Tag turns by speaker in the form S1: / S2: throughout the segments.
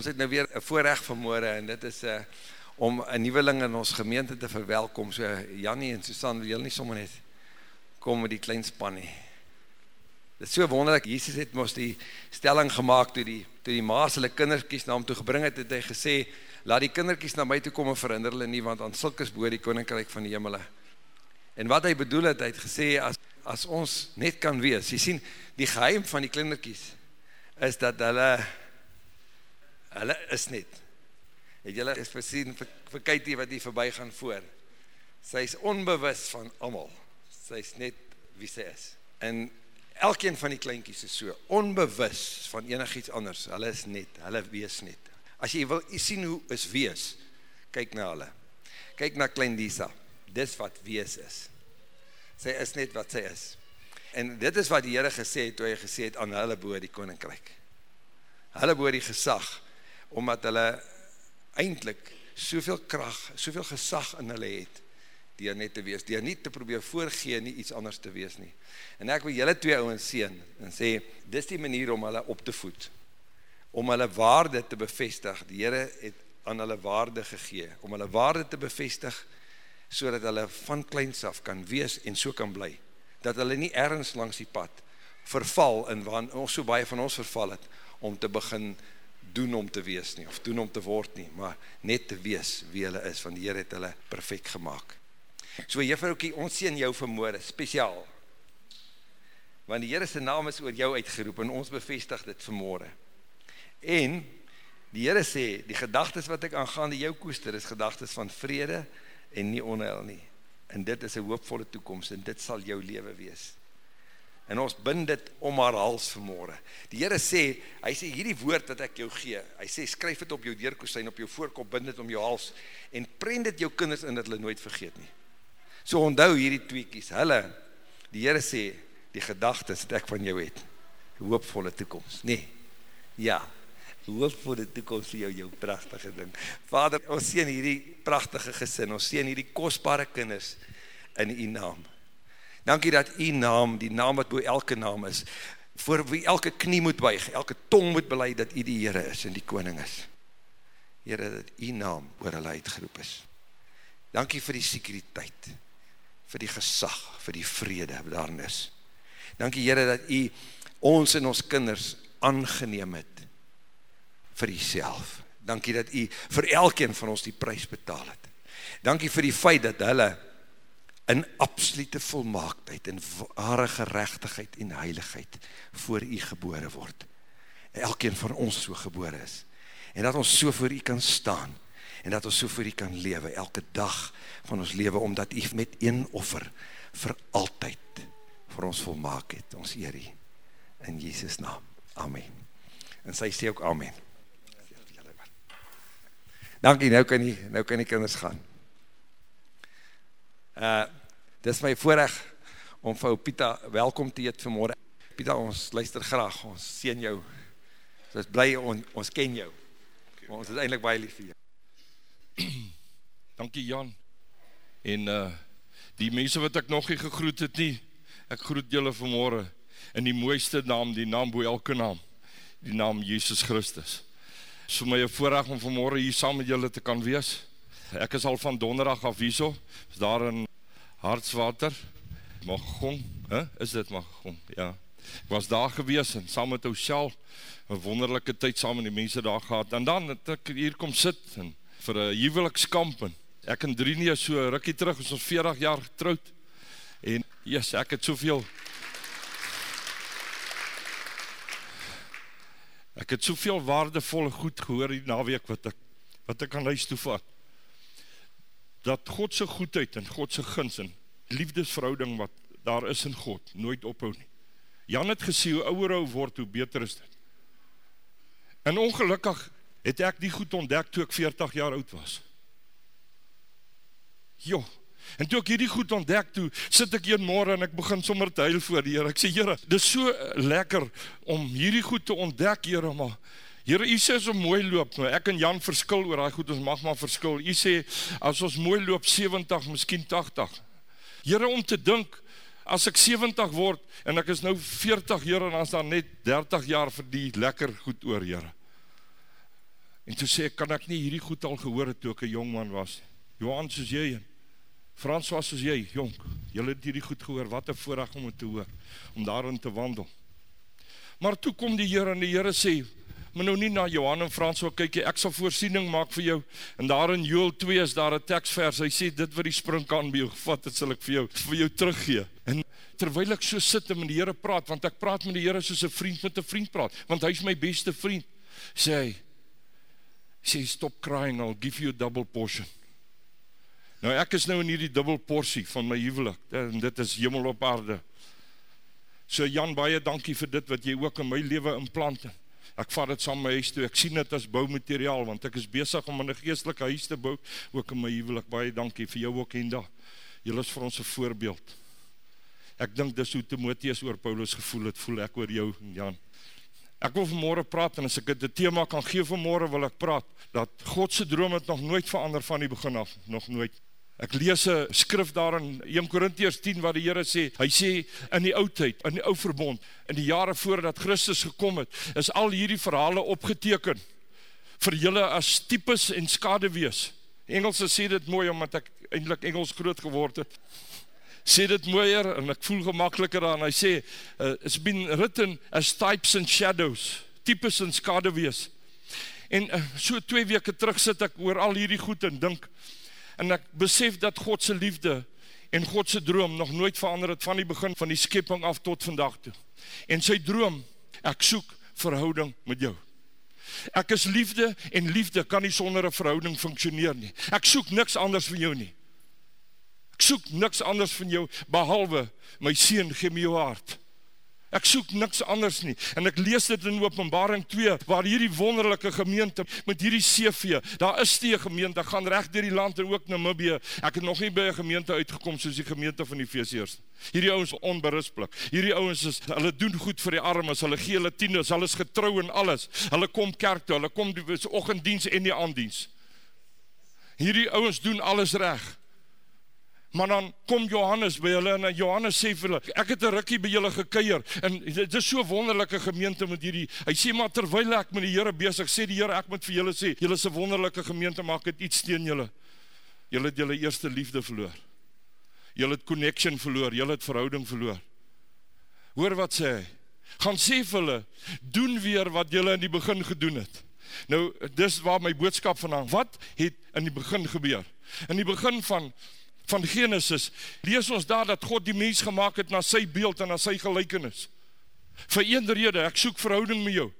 S1: Ons het nou weer 'n voorreg vanmôre en dit is 'n uh, om 'n nuweling in ons gemeente te verwelkom. So Jannie en Susan, wil julle nie sommer net kom met die klein span nie. Dit is so wonderlik. Jesus het mos die stelling gemaak toe die toe die ma's hulle kindertjies na hom toe gebring het, het hy gesê, "Laat die kindertjies na my toe kom en verhinder hulle nie, want aan sulke is bo die koninkryk van die hemele." En wat hy bedoel het, hy het gesê as as ons net kan wees. Jy sien, die geheim van die kindertjies is dat hulle hulle is net. Het julle is versien vir, vir Katie wat hier verby gaan voor. Sy is onbewus van almal. Sy is net wie sy is. En elkeen van die kleintjies is so onbewus van enigiets anders. Hulle is net, hulle wees net. As jy wil sien hoe is wees, kyk na hulle. Kyk na klein Lisa. Dis wat wees is. Sy is net wat sy is. En dit is wat die Here gesê het toe hy gesê het aan hulle bo die koninkryk. Hulle bo die gesag omdat hulle eintlik soveel krag, soveel gesag in hulle het deur net te wees, deur nie te probeer voorgee nie iets anders te wees nie. En ek wil julle twee ouens seën en sê dis die manier om hulle op te voed. Om hulle waarde te bevestig. Die Here het aan hulle waarde gegee om hulle waarde te bevestig sodat hulle van kleins af kan wees en so kan bly. Dat hulle nie ergens langs die pad verval in waar ons so baie van ons verval het om te begin doen om te wees nie, of doen om te word nie, maar net te wees wie hulle is, want die Heer het hulle perfect gemaakt. So juffroukie, ons sien jou vermoorde, speciaal, want die Heer is naam is oor jou uitgeroep, en ons bevestig dit vermoorde. En, die Heer sê, die gedagtes wat ek aangaande jou koester, is gedagtes van vrede, en nie onheil nie. En dit is een hoopvolle toekomst, en dit sal jou leven wees en ons bind dit om haar hals vanmorgen. Die Heere sê, hy sê, hierdie woord wat ek jou gee, hy sê, skryf het op jou deurkoestijn, op jou voorkop, bind dit om jou hals, en prend dit jou kinders in, dat hulle nooit vergeet nie. So onthou hierdie tweekies, hulle, die Heere sê, die gedagtes dat ek van jou het, hoopvolle toekomst, nee, ja, hoopvolle toekomst vir jou, jou prachtige ding. Vader, ons sien hierdie prachtige gesin, ons sien hierdie kostbare kinders in die naam, Dankie dat u naam, die naam wat boe elke naam is, voor wie elke knie moet buig, elke tong moet beleid dat u die Heere is en die koning is. Heere, dat u naam oor hulle uitgeroep is. Dankie vir die sekuriteit, vir die gesag, vir die vrede daarin is. Dankie Heere dat u ons en ons kinders aangeneem het vir die self. Dankie dat u vir elkeen van ons die prijs betaal het. Dankie vir die feit dat hulle in absolute volmaaktheid, in ware gerechtigheid en heiligheid voor u gebore word. Elkeen van ons so gebore is. En dat ons so voor u kan staan, en dat ons so voor u kan lewe, elke dag van ons lewe, omdat u met een offer vir altyd vir ons volmaak het, ons eer u, in Jesus naam. Amen. En sy sê ook Amen. Dankie, nou kan die, nou kan die kinders gaan. Uh, Dit is my voorrecht om vir Pita welkom te eet vanmorgen. Pita, ons luister graag, ons sien jou. So is blij, on, ons ken jou. Maar ons is eindelijk baie lief vir jou.
S2: Dankie Jan. En uh, die mense wat ek nog nie gegroet het nie, ek groet julle vanmorgen in die mooiste naam, die naam boe elke naam, die naam Jesus Christus. So my voorrecht om vanmorgen hier saam met julle te kan wees. Ek is al van donderdag af hier so, is daar in Hartswater, Magong, he? is dit Magong, ja. Ek was daar gewees en saam met Oshel, een wonderlijke tyd saam met die mense daar gehad, en dan het ek hier kom sit en vir een huwelikskamp, en ek en Drinie so rikkie terug, ons 40 jaar getrouwd, en yes, ek het soveel, ek het soveel waardevolle goed gehoor die naweek, wat ek, wat ek aan huis toevat, dat Godse goedheid en Godse gins en liefdesverhouding wat daar is in God, nooit ophou nie. Jan het gesê, hoe ouwer hou word, hoe beter is dit. En ongelukkig het ek die goed ontdek toe ek 40 jaar oud was. Jo, en toe ek hierdie goed ontdek toe, sit ek hier morgen en ek begin sommer te huil voor die Heer. Ek sê, Heer, dit is so lekker om hierdie goed te ontdek, Heer, maar Heere, u sê as ons mooi loop, nou ek en Jan verskil oor die goed, ons mag maar verskil. U sê, as ons mooi loop, 70, miskien 80. Heere, om te dink, as ek 70 word, en ek is nou 40 Heere, en as daar net 30 jaar vir die lekker goed oor, Heere. En toe sê ek, kan ek nie hierdie goed al gehoor het toe ek 'n jong man was? Johan soos jy en Frans was soos jy, jonk. Julle het hierdie goed gehoor. Wat 'n voorreg om dit te hoor, om daarin te wandel. Maar toe kom die Here en die Here sê, "Maar nou nie na Johan en Frans wil kyk. Ek sal voorsiening maak vir jou." En daar in Joël 2 is daar 'n teksvers. Hy sê, "Dit wat die springkaan by jou gevat het, sal ek vir jou vir jou teruggee." En terwyl ek so sit en met die Here praat, want ek praat met die Here soos 'n vriend met 'n vriend praat, want hy's my beste vriend, sê hy, sê stop crying I'll give you a double portion nou ek is nou in hierdie dubbel porsie van my huwelik en dit is hemel op aarde so Jan baie dankie vir dit wat jy ook in my lewe implant ek vat dit saam my huis toe. Ek sien dit as boumateriaal want ek is besig om 'n geestelike huis te bou ook in my huwelik. Baie dankie vir jou ook Henda. Jy is vir ons 'n voorbeeld. Ek dink dis hoe Timoteus oor Paulus gevoel het voel ek oor jou Jan. Ek wil vanmôre praat en as ek dit 'n tema kan gee vanmôre wil ek praat dat God se droom het nog nooit verander van die begin af, nog nooit. Ek lees 'n skrif daar in 1 Korintiërs 10 waar die Here sê, hy sê in die ou tyd, in die ou verbond, in die jare voordat Christus gekom het, is al hierdie verhale opgeteken vir julle as tipes en skaduwees. Engelse sê dit mooi omdat ek eintlik Engels groot geword het sê dit mooier en ek voel gemakliker aan. Hy sê uh, it's been written as types and shadows, tipes en skaduwees. En uh, so 2 weke terug sit ek oor al hierdie goed en dink en ek besef dat God se liefde en God se droom nog nooit verander het van die begin van die skepping af tot vandag toe. En sy droom, ek soek verhouding met jou. Ek is liefde en liefde kan nie sonder 'n verhouding funksioneer nie. Ek soek niks anders vir jou nie. Ek soek niks anders van jou behalwe my seun gee my jou hart. Ek soek niks anders nie. En ek lees dit in Openbaring 2 waar hierdie wonderlike gemeente met hierdie CV, daar is die gemeente gaan reg deur die land en ook Namibië. Ek het nog nie by 'n gemeente uitgekom soos die gemeente van Efesiërs. Hierdie ouens onberispelik. Hierdie ouens is hulle doen goed vir die armes, hulle gee hulle tieners, hulle is getrou en alles. Hulle kom kerk toe, hulle kom die oggenddiens en die aanddiens. Hierdie ouens doen alles reg. Maar dan kom Johannes by hulle en Johannes sê vir hulle, ek het 'n rukkie by julle gekuier en dit is so wonderlike gemeente met hierdie. Hy sê maar terwyl ek met die Here besig, sê die Here ek moet vir julle sê, julle is 'n wonderlike gemeente, maak dit iets teen julle. Julle het julle eerste liefde verloor. Julle het connection verloor, julle het verhouding verloor. Hoor wat sê hy? Gaan sê vir hulle, doen weer wat julle in die begin gedoen het. Nou, dis waar my boodskap vandaan. Wat het in die begin gebeur? In die begin van van Genesis, lees ons daar dat God die mens gemaakt het na sy beeld en na sy gelijkenis. Vir een rede, ek soek verhouding met jou.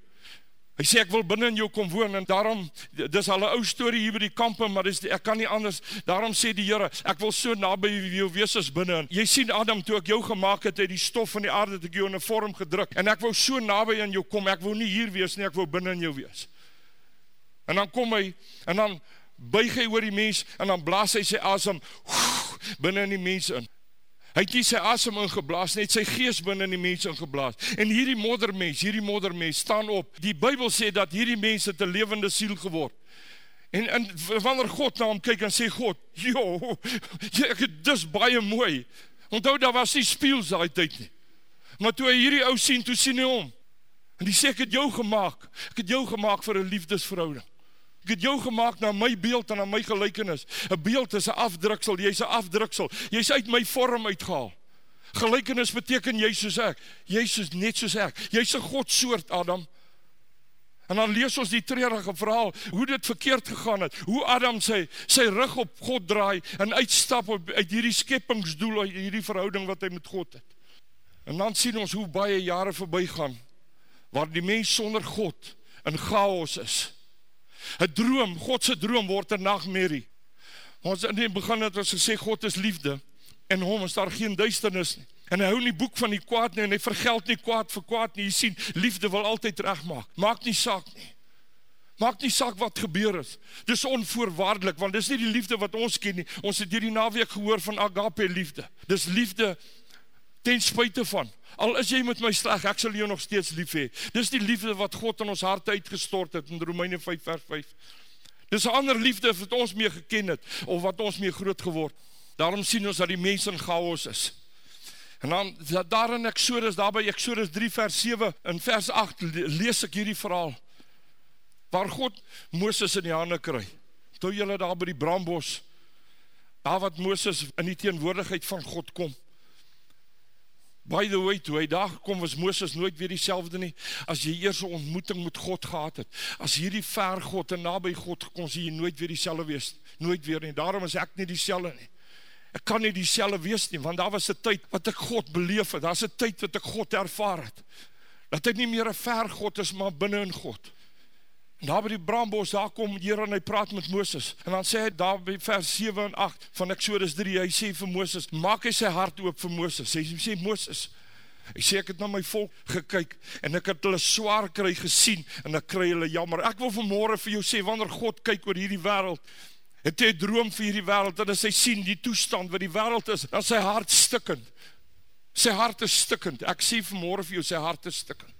S2: Hy sê, ek wil binnen in jou kom woon, en daarom, dis al een ou story hier by die kampe, maar dis, ek kan nie anders, daarom sê die Heere, ek wil so nabij jou wees as binnen. Jy sien Adam, toe ek jou gemaakt het, uit die stof van die aarde, het ek jou in een vorm gedruk, en ek wil so nabij in jou kom, ek wil nie hier wees nie, ek wil binnen in jou wees. En dan kom hy, en dan buig hy oor die mens, en dan blaas hy sy asem, binne in die mens in. Hy het nie sy asem ingeblaas, net sy gees binne in die mens ingeblaas. En hierdie moddermens, hierdie moddermens staan op. Die Bybel sê dat hierdie mens het 'n lewende siel geword. En en wanneer God na hom kyk en sê God, "Jo, jy ek dis baie mooi." Onthou daar was nie spieëls daai tyd nie. Maar toe hy hierdie ou sien, toe sien hy hom. En hy sê ek het jou gemaak. Ek het jou gemaak vir 'n liefdesverhouding. Ek het jou gemaak na my beeld en na my gelykenis. 'n Beeld is 'n afdruksel, jy's 'n afdruksel. Jy's uit my vorm uitgehaal. Gelykenis beteken jy soos ek. Jy's soos net soos ek. Jy's 'n God soort Adam. En dan lees ons die treurige verhaal hoe dit verkeerd gegaan het. Hoe Adam sy sy rug op God draai en uitstap op, uit hierdie skepingsdoel uit hierdie verhouding wat hy met God het. En dan sien ons hoe baie jare verbygaan waar die mens sonder God in chaos is. 'n droom, God se droom word 'n nagmerrie. Ons in die begin het ons gesê God is liefde en hom is daar geen duisternis nie. En hy hou nie boek van die kwaad nie en hy vergeld nie kwaad vir kwaad nie. Jy sien, liefde wil altyd regmaak. Maak nie saak nie. Maak nie saak wat gebeur het. Dis onvoorwaardelik want dis nie die liefde wat ons ken nie. Ons het hierdie naweek gehoor van agape liefde. Dis liefde ten spyte van al is jy met my sleg, ek sal jou nog steeds lief hê. Dis die liefde wat God in ons harte uitgestort het in Romeine 5 vers 5. Dis 'n ander liefde wat ons mee geken het of wat ons mee groot geword. Daarom sien ons dat die mense in chaos is. En dan daar in Eksodus, daar by Eksodus 3 vers 7 en vers 8 lees ek hierdie verhaal. waar God Moses in die hande kry. Toe julle daar by die brambos, daar wat Moses in die teenwoordigheid van God kom. By the way, toe hy daar kom, was Moses nooit weer diezelfde nie, as jy eers een ontmoeting met God gehad het, as hierdie ver God en nabij God kon, sê jy nooit weer diezelfde wees, nooit weer nie, daarom is ek nie diezelfde nie, ek kan nie diezelfde wees nie, want daar was een tyd wat ek God beleef het, daar is een tyd wat ek God ervaar het, dat hy nie meer een ver God is, maar binnen in God, En daar by die brambos, daar kom hier en hy praat met Mooses. En dan sê hy daar by vers 7 en 8 van Exodus 3, hy sê vir Mooses, maak hy sy hart oop vir Mooses. Hy sê, Mooses, hy sê, ek het na my volk gekyk en ek het hulle zwaar kry gesien en ek kry hulle jammer. Ek wil vanmorgen vir jou sê, wanneer God kyk oor hierdie wereld, het hy droom vir hierdie wereld, en as hy sien die toestand wat die wereld is, dan sy hart stikkend. Sy hart is stikkend. Ek sê vanmorgen vir jou, sy hart is stikkend.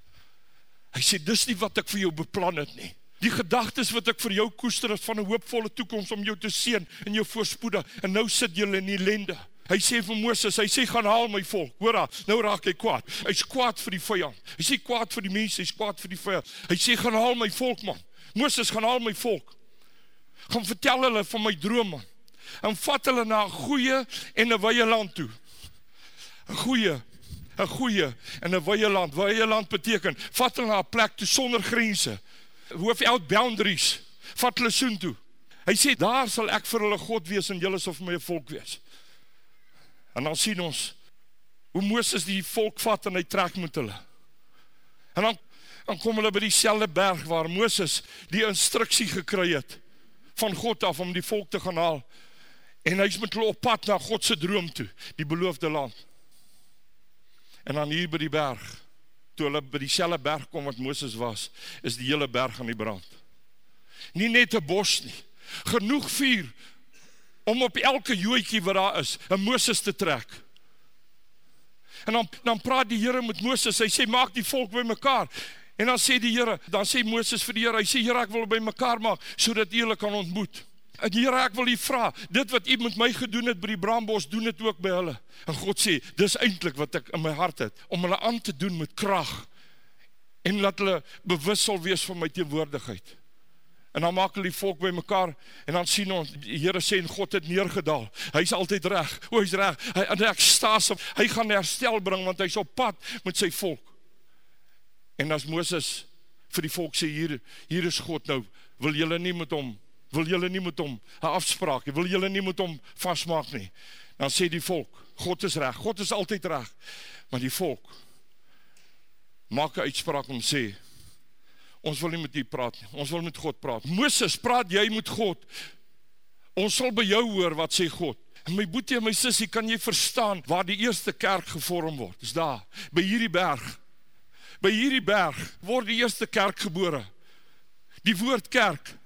S2: Hy sê, dis nie wat ek vir jou beplan het nie. Die gedagtes wat ek vir jou koester is van 'n hoopvolle toekoms om jou te seën in jou voorspoede en nou sit jy in ellende. Hy sê vir Moses, hy sê gaan haal my volk. Hoor daar, nou raak hy kwaad. Hy's kwaad vir die vyand. Hy sê kwaad vir die mense, hy's kwaad vir die vyand. Hy sê gaan haal my volk man. Moses gaan haal my volk. Gaan vertel hulle van my droom man. En vat hulle na 'n goeie en 'n wye land toe. 'n Goeie 'n goeie en 'n wye land. Wye land beteken vat hulle na 'n plek toe sonder grense hoofeld boundaries, vat hulle soen toe. Hy sê, daar sal ek vir hulle God wees en julle sal vir my volk wees. En dan sien ons, hoe Mooses die volk vat en hy trek met hulle. En dan, dan kom hulle by die selde berg waar Mooses die instruksie gekry het van God af om die volk te gaan haal. En hy is met hulle op pad na Godse droom toe, die beloofde land. En dan hier by die berg, toe hulle by die selle berg kom wat Mooses was, is die hele berg aan die brand. Nie net een bos nie, genoeg vuur, om op elke jooikie wat daar is, een Mooses te trek. En dan, dan praat die Heere met Mooses, hy sê, maak die volk by mekaar, en dan sê die Heere, dan sê Mooses vir die Heere, hy sê, Heere, ek wil by mekaar maak, so dat die kan ontmoet. En Heere, ek wil die vraag, dit wat jy met my gedoen het by die brambos, doen het ook by hulle. En God sê, dis eindelijk wat ek in my hart het, om hulle aan te doen met kracht, en laat hulle bewus sal wees van my teenwoordigheid. En dan maak hulle die volk by mekaar, en dan sien ons, die Heere sê, en God het neergedaal, hy is altyd reg, o, hy is reg, hy, en ek staas op, hy gaan herstel bring, want hy is op pad met sy volk. En as Mooses vir die volk sê, hier, hier is God nou, wil jylle nie met hom wil julle nie met hom een afspraak, wil julle nie met hom vastmaak nie, dan sê die volk, God is reg, God is altyd reg, maar die volk, maak een uitspraak om sê, ons wil nie met die praat nie, ons wil met God praat, Mooses, praat jy met God, ons sal by jou hoor wat sê God, en my boete en my sissie, kan jy verstaan, waar die eerste kerk gevorm word, is daar, by hierdie berg, by hierdie berg, word die eerste kerk gebore, die woord kerk,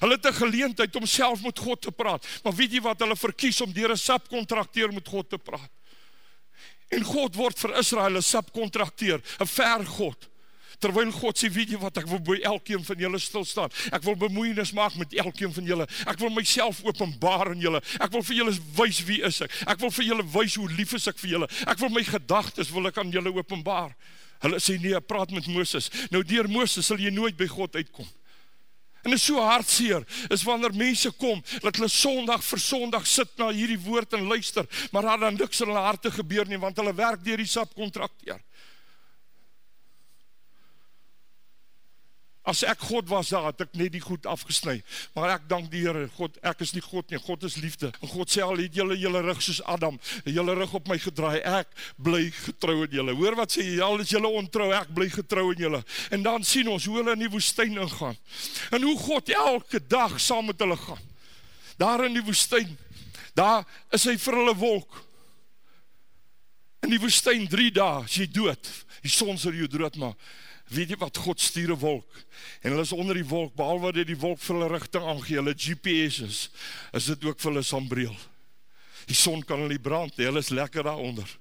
S2: Hulle het 'n geleentheid om self met God te praat. Maar weet jy wat hulle verkies om deur 'n subkontrakteur met God te praat? En God word vir Israel 'n subkontrakteur, 'n ver God. Terwyl God sê, weet jy wat, ek wil by elkeen van julle stil staan. Ek wil bemoeienis maak met elkeen van julle. Ek wil myself openbaar aan julle. Ek wil vir julle wys wie is ek. Ek wil vir julle wys hoe lief is ek vir julle. Ek wil my gedagtes wil ek aan julle openbaar. Hulle sê nee, praat met Moses. Nou deur Moses sal jy nooit by God uitkom. En is so hartseer, is wanneer mense kom, dat hulle sondag vir sondag sit na hierdie woord en luister, maar daar dan niks in hulle harte gebeur nie, want hulle werk dier die sapcontrakteer. As ek God was daar, het ek net die goed afgesnui. Maar ek dank die Heere, God, ek is nie God nie, God is liefde. En God sê al, het jylle jylle rug soos Adam, jylle rug op my gedraai, ek bly getrouw in jylle. Hoor wat sê jy, al is jylle ontrouw, ek bly getrouw in jylle. En dan sien ons hoe hulle in die woestijn ingaan. En hoe God elke dag saam met hulle gaan. Daar in die woestijn, daar is hy vir hulle wolk. In die woestijn drie dae, is jy dood. Die son sal jy dood maak weet jy wat, God stuur een wolk, en hulle is onder die wolk, behalwe wat die wolk vir hulle richting aangee, hulle GPS is, is dit ook vir hulle sambreel. Die son kan hulle nie brand, hulle is lekker daaronder.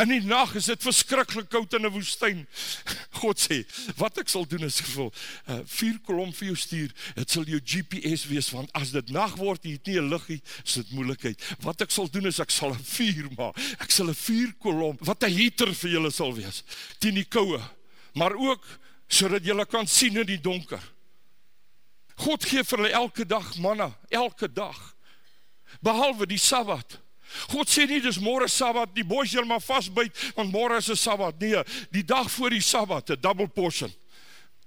S2: In die nacht is dit verskrikkelijk koud in die woestijn. God sê, wat ek sal doen is gevoel, uh, vier kolom vir jou stuur, het sal jou GPS wees, want as dit nacht word, jy het nie een liggie, is dit moeilikheid. Wat ek sal doen is, ek sal een vier maak, ek sal een vier kolom, wat een heater vir julle sal wees, die nie kouwe, maar ook sodat julle kan sien in die donker. God gee vir hulle elke dag manna, elke dag. Behalwe die Sabbat. God sê nie dis môre Sabbat, die boys julle maar vasbyt want môre is 'n Sabbat. Nee, die dag voor die Sabbat, 'n double portion.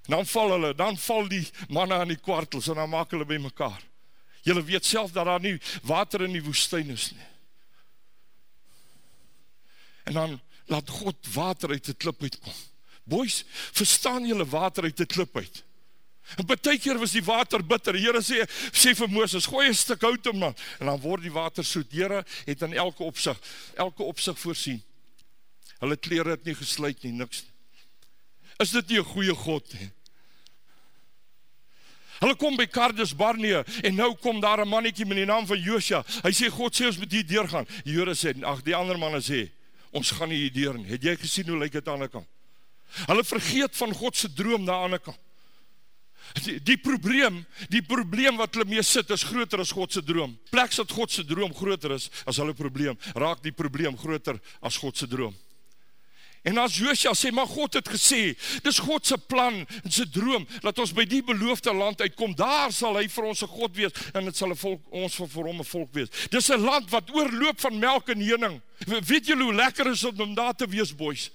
S2: Dan val hulle, dan val die manne aan die kwartels en dan maak hulle by mekaar. Julle weet self dat daar nie water in die woestyn is nie. En dan laat God water uit 'n klip uitkom. Boys, verstaan julle water uit 'n klip uit? En baie keer was die water bitter. Die Here sê sê vir Moses, gooi 'n stuk hout om dan en dan word die water soet. Here het aan elke opsig, elke opsig voorsien. Hulle klere het nie gesluit nie, niks. Is dit nie 'n goeie God nie? Hulle kom by Kardes Barnea en nou kom daar 'n mannetjie met die naam van Josia. Hy sê God sê ons moet hier deurgaan. Die Here sê ag die ander manne sê ons gaan nie hier deur nie. Het jy gesien hoe lyk dit aan die ander kant? Hulle vergeet van God se droom die ander kant. Die, die probleem, die probleem wat hulle mee sit is groter as God se droom. Pleks dat God se droom groter is as hulle probleem, raak die probleem groter as God se droom. En as Josua sê maar God het gesê, dis God se plan en se droom dat ons by die beloofde land uitkom. Daar sal hy vir ons 'n God wees en dit sal 'n volk ons vir, vir hom 'n volk wees. Dis 'n land wat oorloop van melk en honing. Weet julle hoe lekker is dit om daar te wees, boys?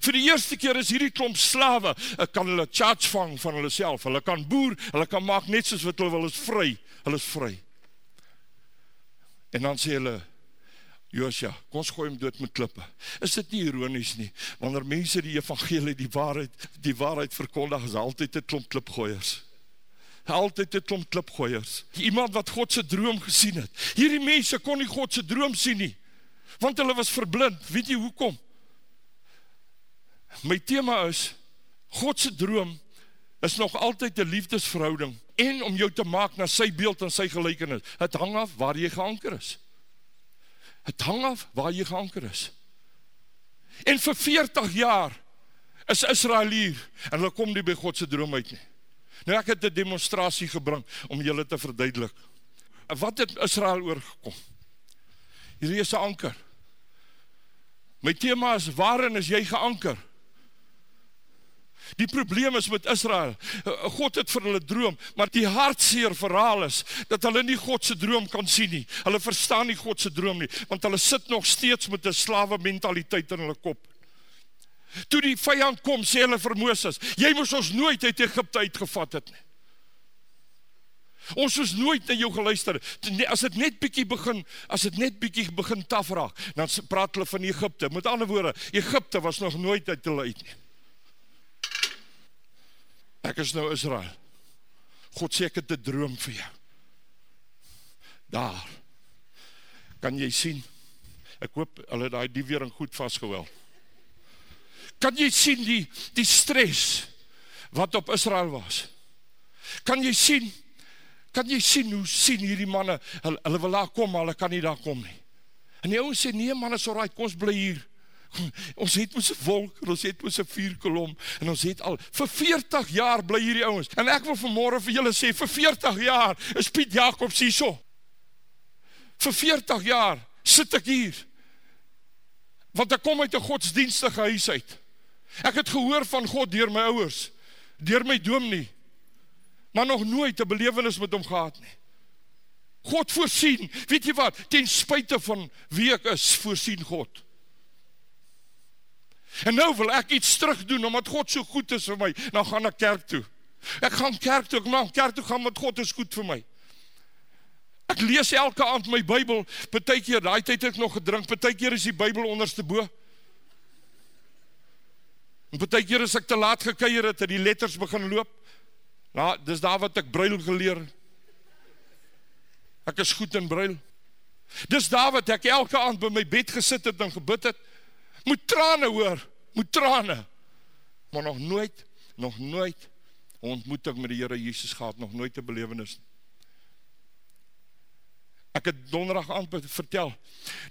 S2: Vir die eerste keer is hierdie klomp slawe, ek kan hulle charge vang van hulle self. Hulle kan boer, hulle kan maak net soos wat hulle wil, is vry. Hulle is vry. En dan sê hulle Josja, kom ons gooi hom dood met klippe. Is dit nie ironies nie? Wanneer mense die evangelie, die waarheid, die waarheid verkondig, is altyd 'n klomp klipgooiers. Altyd 'n klomp klipgooiers. Iemand wat God se droom gesien het. Hierdie mense kon nie God se droom sien nie. Want hulle was verblind. Weet jy hoekom? My tema is God se droom is nog altyd 'n liefdesverhouding en om jou te maak na sy beeld en sy gelykenis. Dit hang af waar jy geanker is. Dit hang af waar jy geanker is. En vir 40 jaar is Israel hier en hulle kom nie by God se droom uit nie. Nou ek het 'n demonstrasie gebring om julle te verduidelik. Wat het Israel oorgekom? Hierdie is 'n anker. My tema is waarin is jy geanker? Die probleem is met Israel. God het vir hulle droom, maar die hartseer verhaal is dat hulle nie God se droom kan sien nie. Hulle verstaan nie God se droom nie, want hulle sit nog steeds met 'n slawe mentaliteit in hulle kop. Toe die vyand kom, sê hulle vir Moses: "Jy moes ons nooit uit Egipte uitgevat het nie." Ons het nooit na jou geluister. As dit net bietjie begin, as dit net bietjie begin taaf raak, dan praat hulle van Egipte. Met ander woorde, Egipte was nog nooit uit hulle uit nie. Ek is nou Israel. God sê ek het 'n droom vir jou. Daar. Kan jy sien? Ek hoop hulle daai die weer in goed vasgehou. Kan jy sien die die stres wat op Israel was? Kan jy sien? Kan jy sien hoe sien hierdie manne hulle, hulle wil daar kom maar hulle kan nie daar kom nie. En die ouens sê nee man, is alraai, kom ons bly hier. ons het 'n wolk, ons het mos 'n vuurkolom en ons het al vir 40 jaar bly hierdie ouens. En ek wil vanmôre vir julle sê vir 40 jaar is Piet Jacobs hierso. Vir 40 jaar sit ek hier. Want ek kom uit 'n godsdienstige huis uit. Ek het gehoor van God deur my ouers, deur my dominee, maar nog nooit 'n belewenis met hom gehad nie. God voorsien. Weet jy wat? Ten spyte van wie ek is, voorsien God. En nou wil ek iets terug doen omdat God so goed is vir my. Nou gaan ek kerk toe. Ek gaan kerk toe, ek mag kerk toe gaan want God is goed vir my. Ek lees elke aand my Bybel. Partykeer daai tyd het ek nog gedrink, partykeer is die Bybel onderste bo. En partykeer as ek te laat gekuier het, het die letters begin loop. Nou, dis daar wat ek brail geleer. Ek is goed in brail. Dis daar wat ek elke aand by my bed gesit het en gebid het moet trane hoor, moet trane. Maar nog nooit, nog nooit ontmoeting met die Here Jesus gehad, nog nooit 'n belewenis. Ek het donderdag aan vertel.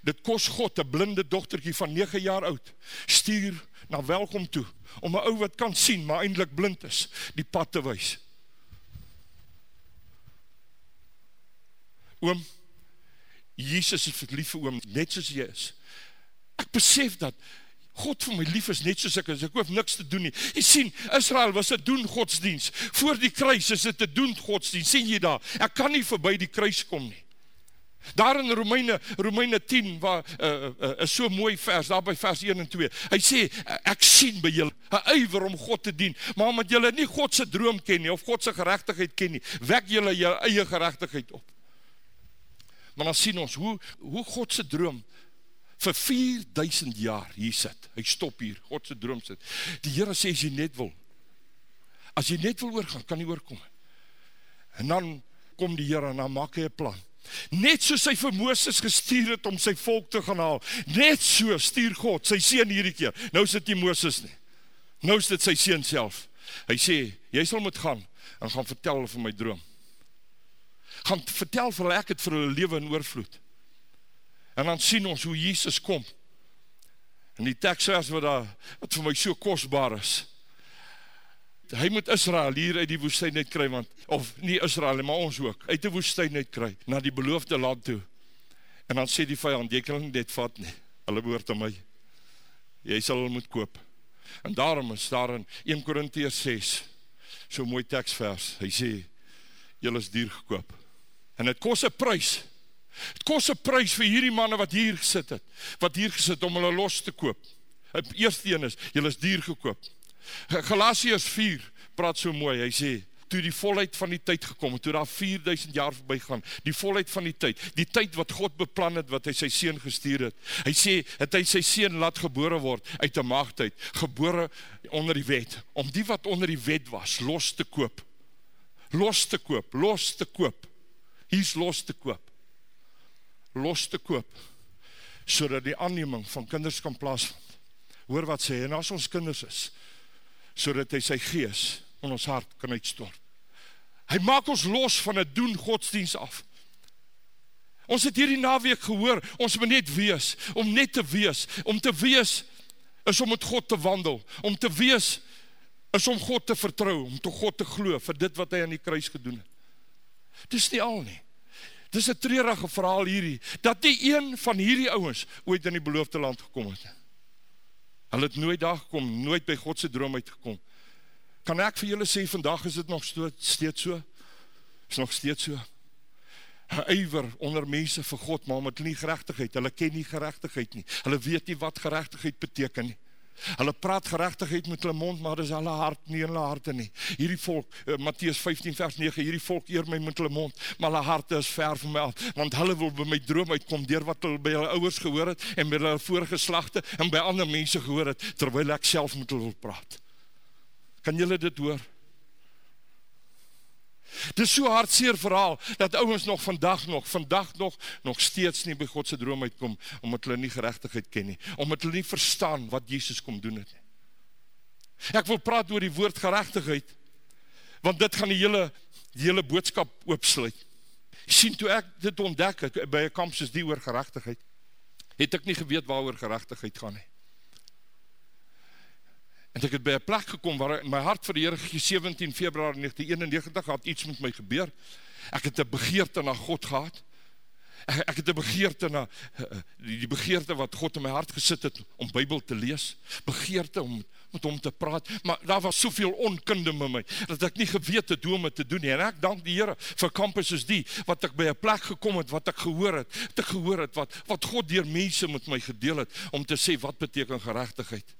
S2: Dit kos God 'n blinde dogtertjie van 9 jaar oud stuur na welkom toe om 'n ou wat kan sien maar eintlik blind is, die pad te wys. Oom Jesus is lief vir oom net soos jy is. Ek besef dat God vir my lief is net soos ek is. Ek hoef niks te doen nie. Jy sien, Israel was 'n doen godsdiens. Voor die kruis is dit 'n doen godsdiens. sien jy daar? Ek kan nie verby die kruis kom nie. Daar in Romeine Romeine 10 waar 'n uh, uh, uh, so mooi vers daar by vers 1 en 2. Hy sê ek sien by julle 'n ywer om God te dien, maar omdat julle nie God se droom ken nie of God se geregtigheid ken nie, wek julle julle eie geregtigheid op. Maar dan sien ons hoe hoe God se droom vir 4000 jaar hier sit. Hy stop hier, God se droom sit. Die Here sê as jy net wil. As jy net wil oorgaan, kan jy oorkom. En dan kom die Here en dan maak hy 'n plan. Net soos hy vir Moses gestuur het om sy volk te gaan haal, net so stuur God sy seun hierdie keer. Nou is dit nie Moses nie. Nou is dit sy seun self. Hy sê, jy sal moet gaan en gaan vertel van my droom. Gaan vertel vir hulle ek het vir hulle lewe in oorvloed. En dan sien ons hoe Jesus kom. En die teksvers wat daar wat vir my so kosbaar is. Hy moet Israel hier uit die woestyn net kry want of nie Israel maar ons ook uit die woestyn net kry na die beloofde land toe. En dan sê die vyand, jy kan dit vat nie. Hulle behoort aan my. Jy sal hulle moet koop. En daarom is daar in 1 Korintiërs 6 so mooi teksvers. Hy sê julle is duur gekoop. En dit kos 'n prys. Het kos 'n prys vir hierdie manne wat hier gesit het, wat hier gesit om hulle los te koop. Die eerste een is, julle is duur gekoop. Galasiërs 4 praat so mooi. Hy sê toe die volheid van die tyd gekom het, toe daar 4000 jaar verbygaan, die volheid van die tyd, die tyd wat God beplan het wat hy sy seun gestuur het. Hy sê het hy sy seun laat gebore word uit 'n maagdheid, gebore onder die wet, om die wat onder die wet was los te koop. Los te koop, los te koop. Hier's los te koop los te koop sodat die aanneming van kinders kan plaasvind. Hoor wat sê en as ons kinders is sodat hy sy gees in ons hart kan uitstort. Hy maak ons los van 'n doen godsdiens af. Ons het hierdie naweek gehoor, ons moet net wees, om net te wees, om te wees is om met God te wandel, om te wees is om God te vertrou, om te God te glo vir dit wat hy aan die kruis gedoen het. Dis nie al nie. Dis 'n treurige verhaal hierdie dat die een van hierdie ouens ooit in die beloofde land gekom het. Hulle het nooit daar gekom, nooit by God se droom uitgekom. Kan ek vir julle sê vandag is dit nog steeds so? Is nog steeds so? Ywer onder mense vir God, maar met nie geregtigheid. Hulle ken nie geregtigheid nie. Hulle weet nie wat geregtigheid beteken nie. Hulle praat geregtigheid met hulle mond, maar dis hulle hart nie in hulle harte nie. Hierdie volk, uh, Matteus 15 vers 9, hierdie volk eer my met hulle mond, maar hulle harte is ver van my af, want hulle wil by my droom uitkom deur wat hulle by hulle ouers gehoor het en by hulle voorgeslagte en by ander mense gehoor het terwyl ek self met hulle wil praat. Kan julle dit hoor? Dis so hartseer verhaal dat ouens nog vandag nog, vandag nog nog steeds nie by God se droom uitkom omdat hulle nie geregtigheid ken nie, omdat hulle nie verstaan wat Jesus kom doen het. Ek wil praat oor die woord geregtigheid want dit gaan die hele die hele boodskap oopsluit. sien toe ek dit ontdek het by 'n kamp soos die oor geregtigheid, het ek nie geweet waaroor geregtigheid gaan nie. En ek het by 'n plek gekom waar my hart vir die Here gegee 17 Februarie 1991 het iets met my gebeur. Ek het 'n begeerte na God gehad. Ek, ek het 'n begeerte na uh, die, die begeerte wat God in my hart gesit het om Bybel te lees, begeerte om met hom te praat, maar daar was soveel onkunde met my dat ek nie geweet het hoe om dit te doen nie. En ek dank die Here vir kampusse soos die wat ek by 'n plek gekom het wat ek gehoor het, te gehoor het wat wat God deur mense met my gedeel het om te sê wat beteken geregtigheid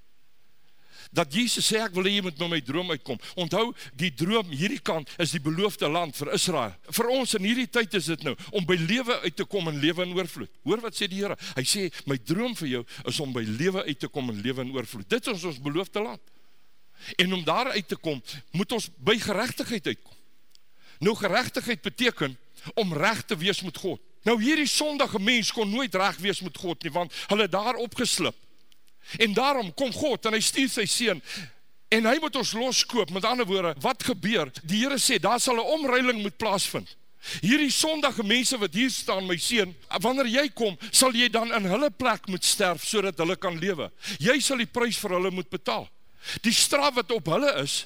S2: dat Jesus sê ek wil hê jy moet met my droom uitkom. Onthou, die droom hierdie kant is die beloofde land vir Israel. Vir ons in hierdie tyd is dit nou om by lewe uit te kom en lewe in oorvloed. Hoor wat sê die Here? Hy sê my droom vir jou is om by lewe uit te kom en lewe in oorvloed. Dit is ons beloofde land. En om daar uit te kom, moet ons by geregtigheid uitkom. Nou geregtigheid beteken om reg te wees met God. Nou hierdie sondige mens kon nooit reg wees met God nie want hulle daar opgeslip. En daarom kom God en hy stuur sy seun en hy moet ons loskoop. Met ander woorde, wat gebeur? Die Here sê daar sal 'n omruiling moet plaasvind. Hierdie sondige mense wat hier staan, my seun, wanneer jy kom, sal jy dan in hulle plek moet sterf sodat hulle kan lewe. Jy sal die prys vir hulle moet betaal. Die straf wat op hulle is,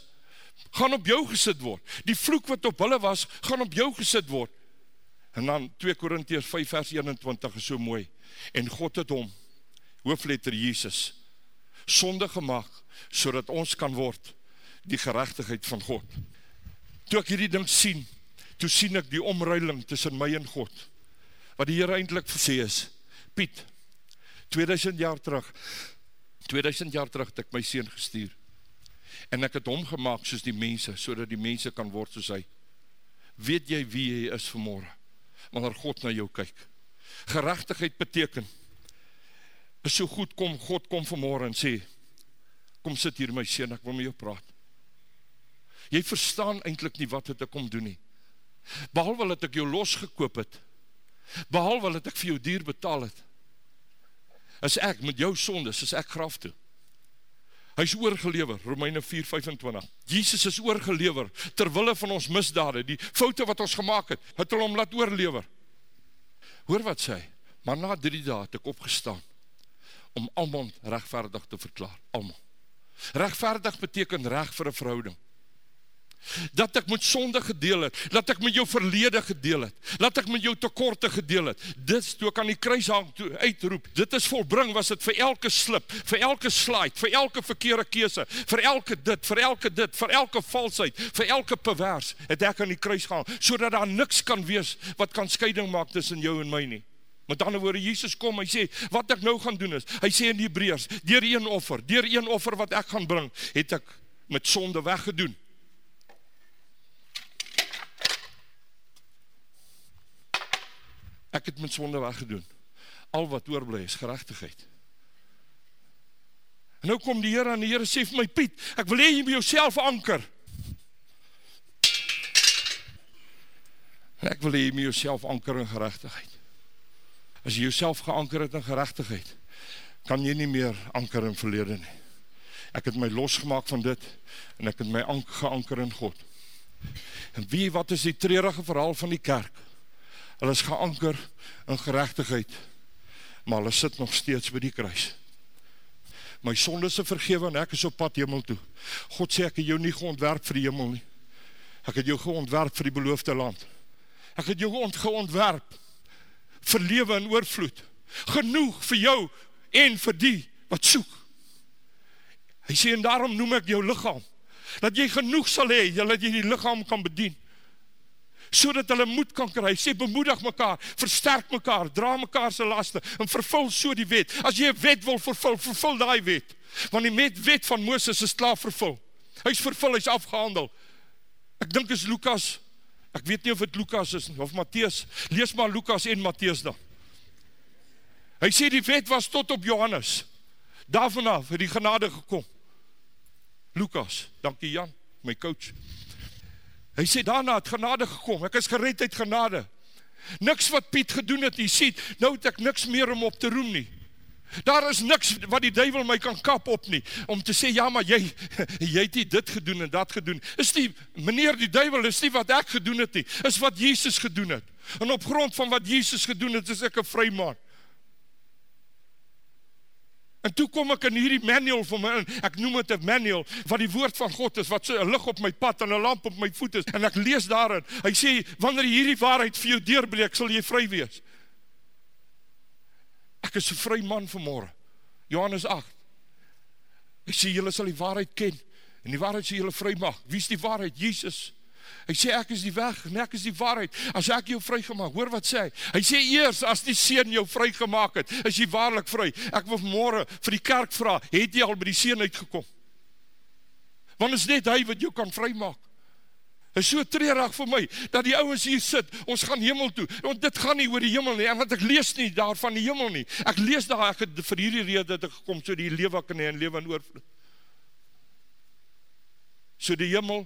S2: gaan op jou gesit word. Die vloek wat op hulle was, gaan op jou gesit word. En dan 2 Korintiërs 5 vers 21 is so mooi. En God het hom hoofletter Jesus sonde gemaak sodat ons kan word die geregtigheid van God. Toe ek hierdie ding sien, toe sien ek die omruiling tussen my en God. Wat die Here eintlik sê is, Piet, 2000 jaar terug, 2000 jaar terug het ek my seun gestuur. En ek het hom gemaak soos die mense, sodat die mense kan word soos hy. Weet jy wie jy is vanmôre? Wanneer God na jou kyk. Geregtigheid beteken is so goed kom God kom vanmôre en sê kom sit hier my seun, ek wil met jou praat. Jy verstaan eintlik nie wat het ek kom doen nie. Behalwe dat ek jou losgekoop het. Behalwe dat ek vir jou duur betaal het. As ek met jou sondes, as ek graf toe. Hy is oorgelewer, Romeine 4:25. Jesus is oorgelewer ter wille van ons misdade, die foute wat ons gemaak het, het hulle hom laat oorlewer. Hoor wat sê hy? Maar na 3 dae het ek opgestaan om almal regverdig te verklaar, almal. Regverdig beteken reg vir 'n verhouding dat ek met sonde gedeel het, dat ek met jou verlede gedeel het, dat ek met jou tekorte gedeel het, dit toe ek aan die kruis hang toe uitroep, dit is volbring, was het vir elke slip, vir elke slide, vir elke verkeerde keuse, vir elke dit, vir elke dit, vir elke valsheid, vir elke pervers, het ek aan die kruis gehang, so daar niks kan wees, wat kan scheiding maak tussen jou en my nie. Met ander woorde, Jesus kom, hy sê, wat ek nou gaan doen is, hy sê in die breers, dier een offer, dier een offer wat ek gaan bring, het ek met sonde weggedoen, ek het my sonde weggedoen. Al wat oorblij is gerechtigheid. En nou kom die Heer en die Heer sê vir my, Piet, ek wil jy by jouself anker. En ek wil jy by jouself anker in gerechtigheid. As jy jouself geanker het in gerechtigheid, kan jy nie meer anker in verlede nie. Ek het my losgemaak van dit, en ek het my geanker in God. En wie, wat is die treurige verhaal van die kerk? hulle is geanker in gerechtigheid, maar hulle sit nog steeds by die kruis. My sonde is vergewe en ek is op pad hemel toe. God sê ek het jou nie geontwerp vir die hemel nie. Ek het jou geontwerp vir die beloofde land. Ek het jou geontwerp vir lewe en oorvloed. Genoeg vir jou en vir die wat soek. Hy sê en daarom noem ek jou lichaam. Dat jy genoeg sal hee, dat jy die lichaam kan bedien so dat hulle moed kan kry, sê bemoedig mekaar, versterk mekaar, dra mekaar sy laste, en vervul so die wet, as jy wet wil vervul, vervul die wet, want die wet van Mooses is klaar vervul, hy is vervul, hy is afgehandel, ek dink is Lukas, ek weet nie of het Lukas is, of Matthies, lees maar Lukas en Matthies dan, hy sê die wet was tot op Johannes, daarvan af het die genade gekom, Lukas, dankie Jan, my coach, Hy sê daarna het genade gekom, ek is gered uit genade. Niks wat Piet gedoen het, hy sê, nou het ek niks meer om op te roem nie. Daar is niks wat die duivel my kan kap op nie, om te sê, ja, maar jy, jy het nie dit gedoen en dat gedoen. Is die, meneer die duivel, is nie wat ek gedoen het nie, is wat Jezus gedoen het. En op grond van wat Jezus gedoen het, is ek een vry man. En toe kom ek in hierdie manual van my in, ek noem het een manual, wat die woord van God is, wat so een lig op my pad en een lamp op my voet is, en ek lees daarin, hy sê, wanneer hierdie waarheid vir jou deurbreek, sal jy vry wees. Ek is een vry man vanmorgen, Johannes 8, hy sê, jylle sal die waarheid ken, en die waarheid sê jylle vry mag, wie is die waarheid? Jesus, Hy sê ek is die weg en ek is die waarheid. As ek jou vrygemaak, hoor wat sê hy? Sê eers as die seun jou vrygemaak het, is jy waarlik vry. Ek wil môre vir die kerk vra, het jy al by die seun uitgekom? Want is net hy wat jou kan vrymaak. Is so treurig vir my dat die ouens hier sit, ons gaan hemel toe. Want dit gaan nie oor die hemel nie, want ek lees nie daarvan die hemel nie. Ek lees daar ek het vir hierdie rede ek gekom so die lewe kan hê en lewe in oorvloed. So die hemel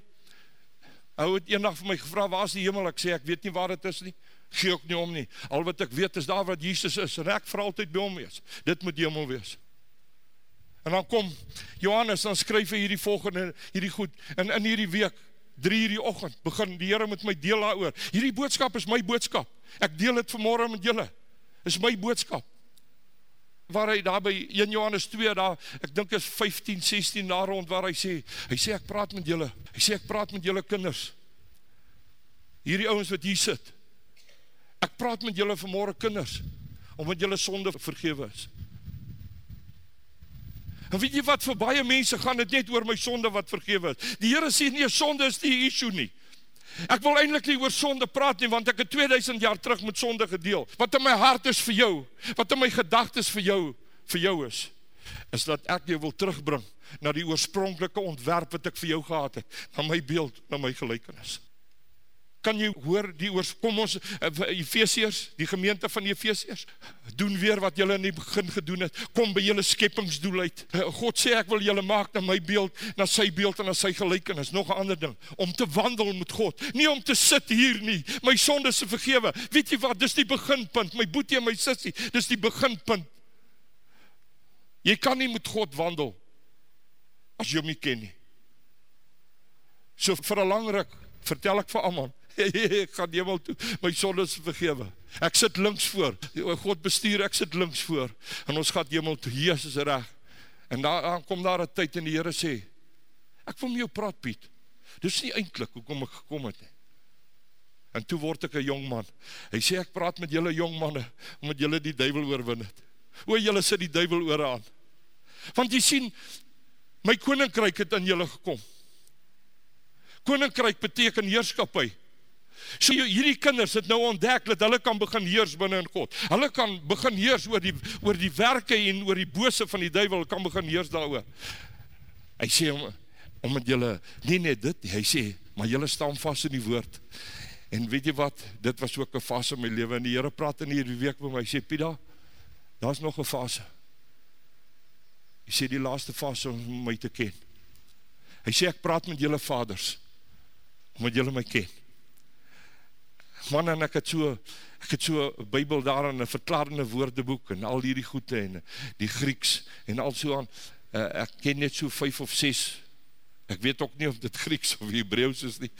S2: Hy het eendag vir my gevra, waar is die hemel? Ek sê, ek weet nie waar het is nie. Gee ook nie om nie. Al wat ek weet is daar wat Jesus is. En ek vir altyd by hom wees. Dit moet die hemel wees. En dan kom Johannes, dan skryf hy hierdie volgende, hierdie goed. En in hierdie week, drie hierdie ochend, begin die Heere met my deel daar oor. Hierdie boodskap is my boodskap. Ek deel het vanmorgen met julle. Is my boodskap. Waar hy daar by 1 Johannes 2, daar, ek dink is 15, 16 na rond, waar hy sê, hy sê ek praat met julle. Hy sê ek praat met julle kinders hierdie ouwens wat hier sit, ek praat met julle vanmorgen kinders, omdat julle sonde vergewe is. En weet jy wat vir baie mense gaan dit net oor my sonde wat vergewe is. Die Here sê nee, sonde is nie 'n issue nie. Ek wil eintlik nie oor sonde praat nie want ek het 2000 jaar terug met sonde gedeel. Wat in my hart is vir jou, wat in my gedagtes vir jou, vir jou is, is dat ek jou wil terugbring na die oorspronklike ontwerp wat ek vir jou gehad het, na my beeld, na my gelykenis kan jy hoor die oors kom ons uh, Efesiërs, die gemeente van Efesiërs doen weer wat julle in die begin gedoen het. Kom by julle skepingsdoel uit. Uh, God sê ek wil julle maak na my beeld, na sy beeld en na sy gelykenis. Nog 'n ander ding, om te wandel met God, nie om te sit hier nie. My sondes se vergewe. Weet jy wat? Dis die beginpunt. My boetie en my sussie, dis die beginpunt. Jy kan nie met God wandel as jy hom nie ken nie. So vir 'n lang ruk vertel ek vir almal ek gaan hemel toe, my sondes vergewe. Ek sit links voor, God bestuur, ek sit links voor, en ons gaat hemel toe, Jezus is recht. En daar kom daar een tyd en die Heere sê, ek wil met jou praat Piet, dit is nie eindelijk hoe kom ek gekom het nie. En toe word ek een jongman, hy sê ek praat met julle jongmanne, omdat julle die duivel oorwin het. O, julle sit die duivel oor aan. Want jy sien, my koninkryk het in julle gekom. Koninkryk beteken heerskapie. So hierdie kinders het nou ontdek dat hulle kan begin heers binne in God. Hulle kan begin heers oor die oor die werke en oor die bose van die duiwel kan begin heers daaroor. Hy sê om omdat julle nie net dit, hy sê, maar julle staan vas in die woord. En weet jy wat? Dit was ook 'n fase in my lewe en die Here praat in hierdie week met my. Hy sê Pieter, daar's nog 'n fase. Hy sê die laaste fase om my te ken. Hy sê ek praat met julle vaders omdat julle my ken man en ek het so ek het so bybel daar in 'n verklarende woordeboek en al hierdie goede en die Grieks en al so aan. Uh, ek ken net so 5 of 6 ek weet ook nie of dit Grieks of Hebreeus is nie.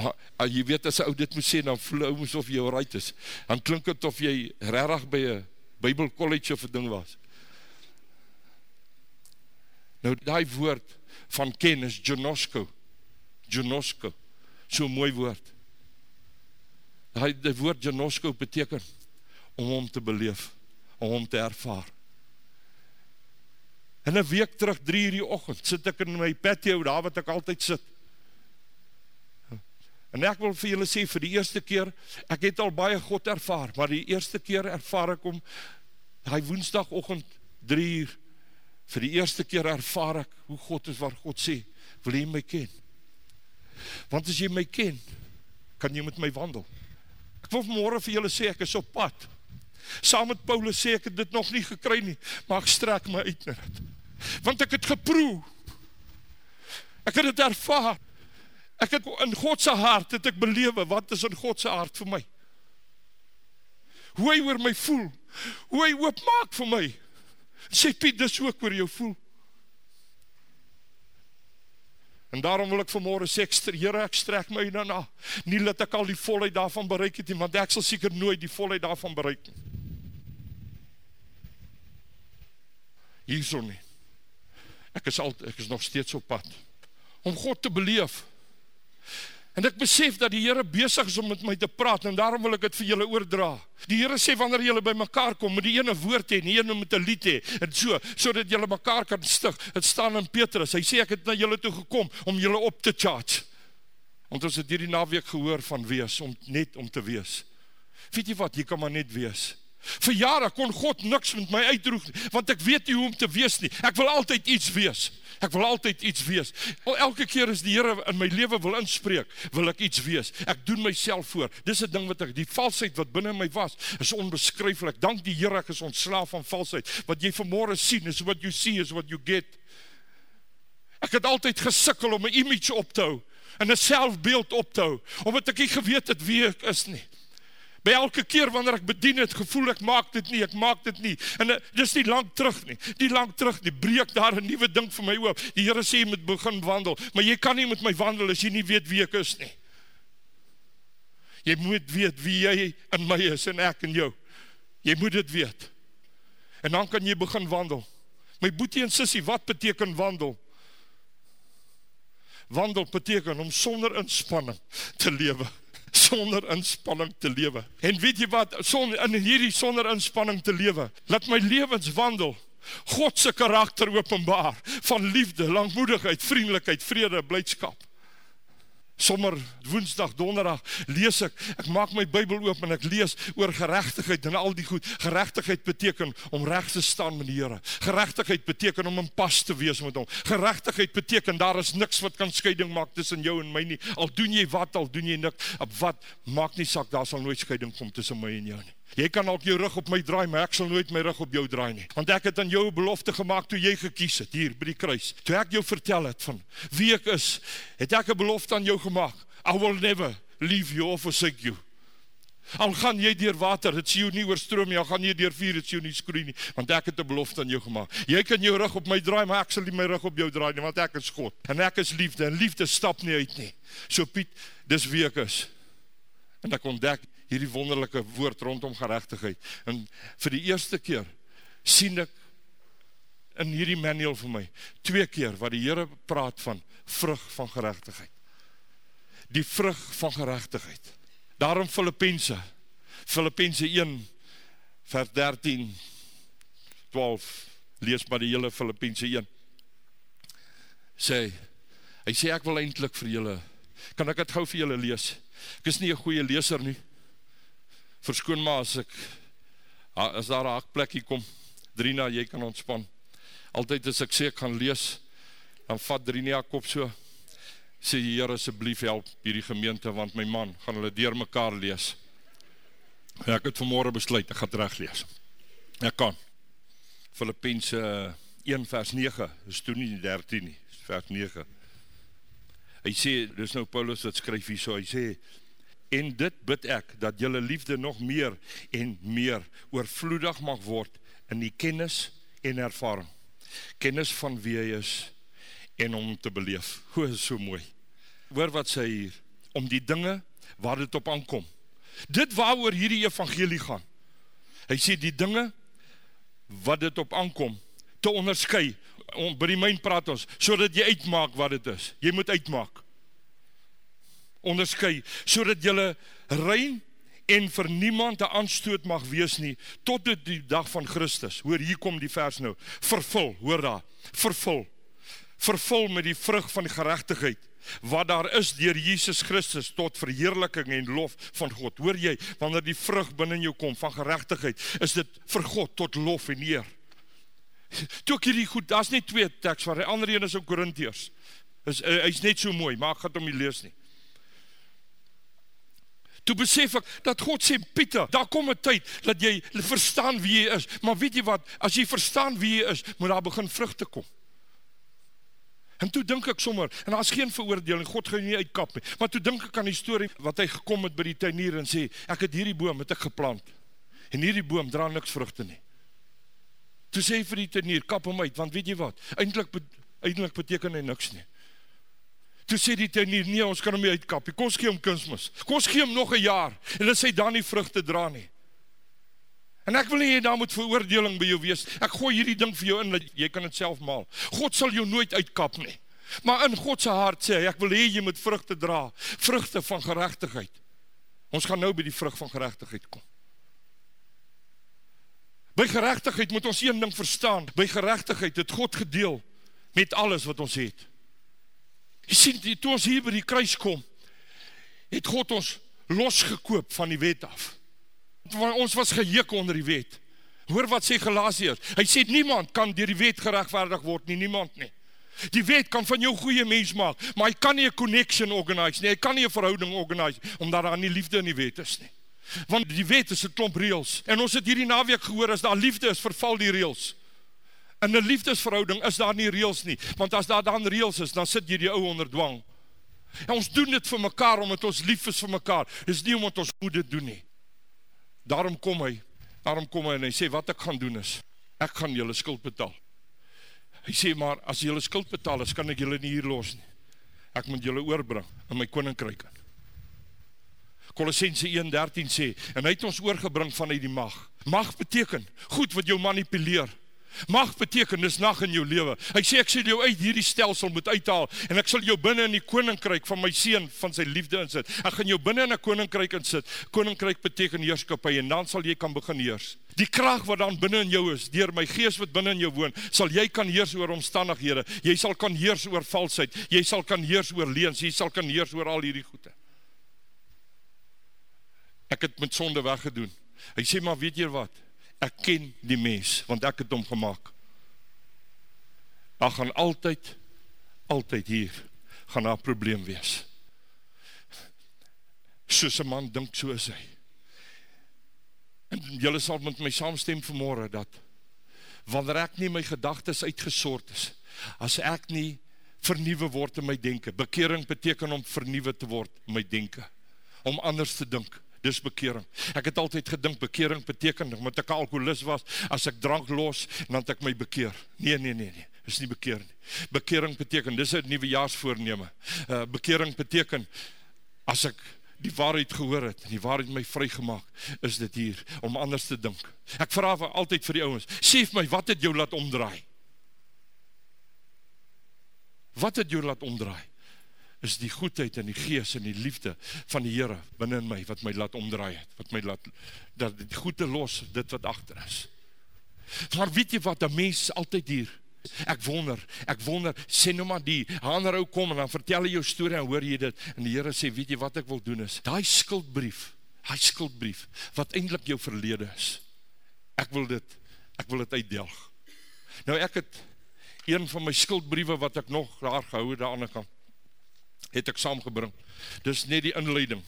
S2: Maar uh, jy weet as ou dit moet sê dan voel ou asof jy right is. Dan klink dit of jy regtig by 'n Bybel college of 'n ding was. Nou daai woord van ken is genosko genosko so mooi woord Hy die woord genosko beteken om hom te beleef, om hom te ervaar. En 'n week terug 3 uur die oggend sit ek in my patio daar wat ek altyd sit. En ek wil vir julle sê vir die eerste keer, ek het al baie God ervaar, maar die eerste keer ervaar ek hom daai woensdagoggend 3 uur vir die eerste keer ervaar ek hoe God is waar God sê, wil jy my ken? Want as jy my ken, kan jy met my wandel. Ek wil vanmorgen vir julle sê, ek is op pad. Saam met Paulus sê ek het dit nog nie gekry nie, maar ek strek my uit na dit. Want ek het geproe. Ek het het ervaar. Ek het in Godse hart het ek belewe, wat is in Godse hart vir my? Hoe hy oor my voel, hoe hy oopmaak vir my. Sê Piet, dis ook oor jou voel. En daarom wil ek vanmorgen sê, ek, Heere, ek strek my daarna, nie dat ek al die volheid daarvan bereik het, want ek sal seker nooit die volheid daarvan bereik. Hier so nie. Ek is, al, ek is nog steeds op pad. Om God te beleef, En ek besef dat die Here besig is om met my te praat en daarom wil ek dit vir julle oordra. Die Here sê wanneer julle bymekaar kom, moet die ene woord hê die ene moet 'n lied hê en so sodat julle mekaar kan stig. Dit staan in Petrus. Hy sê ek het na julle toe gekom om julle op te charge. Want ons het hierdie naweek gehoor van wees om net om te wees. Weet jy wat, jy kan maar net wees. Vir jare kon God niks met my uitdroeg nie, want ek weet nie hoe om te wees nie. Ek wil altyd iets wees. Ek wil altyd iets wees. Elke keer as die Here in my lewe wil inspreek, wil ek iets wees. Ek doen myself voor. Dis 'n ding wat ek die valsheid wat binne my was, is onbeskryflik. Dank die Here ek is ontslaaf van valsheid. Wat jy vanmôre sien is what you see is what you get. Ek het altyd gesukkel om 'n image op te hou en 'n selfbeeld op te hou, omdat ek nie geweet het wie ek is nie. By elke keer wanneer ek bedien het, gevoel ek maak dit nie, ek maak dit nie. En eh, dis nie lank terug nie. Die lank terug, die breek daar 'n nuwe ding vir my oop. Die Here sê jy moet begin wandel, maar jy kan nie met my wandel as jy nie weet wie ek is nie. Jy moet weet wie jy in my is en ek in jou. Jy moet dit weet. En dan kan jy begin wandel. My boetie en sussie, wat beteken wandel? Wandel beteken om sonder inspanning te lewe sonder inspanning te lewe. En weet jy wat, sonder in hierdie sonder inspanning te lewe, laat my lewenswandel God se karakter openbaar van liefde, lankmoedigheid, vriendelikheid, vrede, blydskap. Sommer Woensdag, Donderdag lees ek, ek maak my Bybel oop en ek lees oor geregtigheid en al die goed. Geregtigheid beteken om reg te staan met die Here. Geregtigheid beteken om in pas te wees met hom. Geregtigheid beteken daar is niks wat kan skeiding maak tussen jou en my nie. Al doen jy wat, al doen jy niks, op wat maak nie saak, daar sal nooit skeiding kom tussen my en jou nie. Jy kan ook jou rug op my draai, maar ek sal nooit my rug op jou draai nie. Want ek het aan jou 'n belofte gemaak toe jy gekies het hier by die kruis. Toe ek jou vertel het van wie ek is, het ek 'n belofte aan jou gemaak. I will never leave you or forsake you. Al gaan jy deur water, dit sien jou nie oorstroom nie. Al gaan jy deur vuur, dit sien jou nie skroei nie, want ek het 'n belofte aan jou gemaak. Jy kan jou rug op my draai, maar ek sal nie my rug op jou draai nie, want ek is God. En ek is liefde en liefde stap nie uit nie. So Piet, dis wie ek is. En ek ontdek hierdie wonderlike woord rondom geregtigheid. En vir die eerste keer sien ek in hierdie manual vir my twee keer wat die Here praat van vrug van geregtigheid. Die vrug van geregtigheid. Daarom Filippense Filippense 1 vers 13 12 lees maar die hele Filippense 1 sê hy sê ek wil eintlik vir julle kan ek dit gou vir julle lees ek is nie 'n goeie leser nie verskoon maar as ek as daar 'n hakplekkie kom Drina jy kan ontspan. Altyd as ek sê ek gaan lees dan vat Drina kop so. Sê die Here asseblief help hierdie gemeente want my man gaan hulle deur mekaar lees ek het vanmôre besluit ek gaan reg lees. Ek kan. Filippense 1 vers 9 is toe nie 13 nie vers 9 hy sê dis nou Paulus wat skryf hier so hy sê En dit bid ek dat julle liefde nog meer en meer oorvloedig mag word in die kennis en ervaring. Kennis van wie hy is en om te beleef. Hoe is so mooi. Hoor wat sê hier om die dinge waar dit op aankom. Dit waaroor hierdie evangelie gaan. Hy sê die dinge wat dit op aankom te onderskei. Om by die myn praat ons sodat jy uitmaak wat dit is. Jy moet uitmaak onderskei sodat julle rein en vir niemand 'n aanstoot mag wees nie tot die dag van Christus. Hoor hier kom die vers nou. Vervul, hoor daar. Vervul. Vervul met die vrug van die geregtigheid wat daar is deur Jesus Christus tot verheerliking en lof van God. Hoor jy, wanneer die vrug binne in jou kom van geregtigheid, is dit vir God tot lof en eer. Toe ek hierdie goed, daar's net twee teks, waar die ander een is in Korintiërs. Is hy's net so mooi, maar ek gaan hom nie lees nie. Toe besef ek dat God sê Pieter, daar kom 'n tyd dat jy verstaan wie jy is. Maar weet jy wat? As jy verstaan wie jy is, moet daar begin vrugte kom. En toe dink ek sommer, en daar's geen veroordeling, God gaan nie uitkap nie. Maar toe dink ek aan die storie wat hy gekom het by die tuinier en sê, ek het hierdie boom het ek geplant. En hierdie boom dra niks vrugte nie. Toe sê hy vir die tuinier, kap hom uit, want weet jy wat? Eintlik eintlik beteken hy niks nie. Toe sê die tuinier, nee, ons kan hom nie uitkap nie. Kom ons gee hom kunsmis. Kom ons gee hom nog 'n jaar en dan sê dan nie vrugte dra nie. En ek wil nie jy daar moet veroordeling by jou wees. Ek gooi hierdie ding vir jou in dat jy kan dit self maal. God sal jou nooit uitkap nie. Maar in God se hart sê hy, ek wil hê jy moet vrugte dra, vrugte van geregtigheid. Ons gaan nou by die vrug van geregtigheid kom. By geregtigheid moet ons een ding verstaan. By geregtigheid het God gedeel met alles wat ons het. Jy sien, die, toe ons hier by die kruis kom, het God ons losgekoop van die wet af. Want ons was geheek onder die wet. Hoor wat sê Galasiërs? Hy sê niemand kan deur die wet geregverdig word nie, niemand nie. Die wet kan van jou goeie mens maak, maar hy kan nie 'n connection organise nie. Hy kan nie 'n verhouding organise omdat daar nie liefde in die wet is nie. Want die wet is 'n klomp reëls. En ons het hierdie naweek gehoor as daar liefde is, verval die reëls. In 'n liefdesverhouding is daar nie reëls nie, want as daar dan reëls is, dan sit jy die ou onder dwang. En ons doen dit vir mekaar omdat ons lief is vir mekaar. Dis nie omdat ons moet dit doen nie. Daarom kom hy, daarom kom hy en hy sê wat ek gaan doen is, ek gaan julle skuld betaal. Hy sê maar as julle skuld betaal is, kan ek julle nie hier los nie. Ek moet julle oorbring in my koninkryk. Kolossense 1:13 sê en hy het ons oorgebring vanuit die mag. Mag beteken goed wat jou manipuleer Mag beteken dis nag in jou lewe. Hy sê ek sal jou uit hierdie stelsel moet uithaal en ek sal jou binne in die koninkryk van my seun van sy liefde insit. Ek gaan jou binne in 'n koninkryk insit. Koninkryk beteken heerskappy en dan sal jy kan begin heers. Die krag wat dan binne in jou is, deur my gees wat binne in jou woon, sal jy kan heers oor omstandighede. Jy sal kan heers oor valsheid. Jy sal kan heers oor leuns. Jy sal kan heers oor al hierdie goede. Ek het met sonde weggedoen. Hy sê maar weet jy wat? Ek ken die mens want ek het hom gemaak. Daar gaan altyd altyd hier gaan daar probleem wees. Soos 'n man dink so is hy. En julle sal met my saamstem vanmôre dat wanneer ek nie my gedagtes uitgesort is, as ek nie vernuwe word in my denke. Bekering beteken om vernuwe te word in my denke, om anders te dink. Dis bekering. Ek het altyd gedink bekering beteken omdat ek 'n alkolikus was, as ek drank los, dan het ek my bekeer. Nee, nee, nee, nee. Dis nie bekeer nie. Bekering beteken dis 'n nuwejaarsvoorneme. Uh bekering beteken as ek die waarheid gehoor het en die waarheid my vrygemaak, is dit hier om anders te dink. Ek vra vir altyd vir die ouens, sê vir my wat het jou laat omdraai? Wat het jou laat omdraai? Is die goedheid en die gees en die liefde van die Here binne in my wat my laat omdraai het, wat my laat dat die goeie los dit wat agter is. Maar weet jy wat, 'n mens altyd hier. Ek wonder, ek wonder, sê nou maar die handerhou kom en dan vertel hy jou storie en hoor jy dit en die Here sê, weet jy wat ek wil doen is, daai skuldbrief, daai skuldbrief wat eintlik jou verlede is. Ek wil dit, ek wil dit uitdelg. Nou ek het een van my skuldbriewe wat ek nog daar gehou het aan die kant het ek saamgebring. Dis net die inleiding.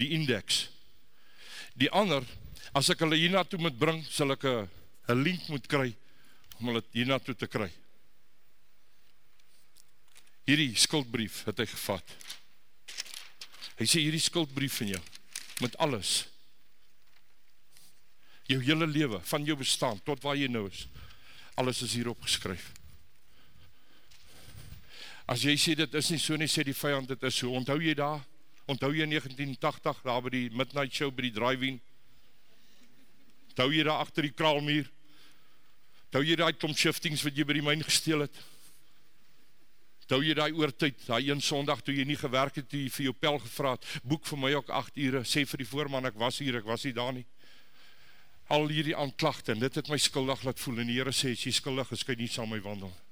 S2: Die index. Die ander, as ek hulle hierna toe moet bring, sal ek 'n link moet kry om hulle hierna toe te kry. Hierdie skuldbrief het hy gevat. Hy sê hierdie skuldbrief van jou met alles. Jou hele lewe, van jou bestaan tot waar jy nou is. Alles is hierop geskryf. As jy sê dit is nie so nie, sê die vyand dit is so. Onthou jy daar? Onthou jy 1980 daar by die midnight show by die drive-in? Onthou jy daar agter die kraalmuur? Onthou jy daai klomp shiftings wat jy by die myn gesteel het? Onthou jy daai oortyd, daai een Sondag toe jy nie gewerk het, toe jy vir jou pel gevra het, boek vir my ook 8 ure, sê vir die voorman ek was hier, ek was nie daar nie. Al hierdie aanklagte en dit het my skuldig laat voel en die Here sê as jy skuldig is, kan jy nie saam my wandel nie.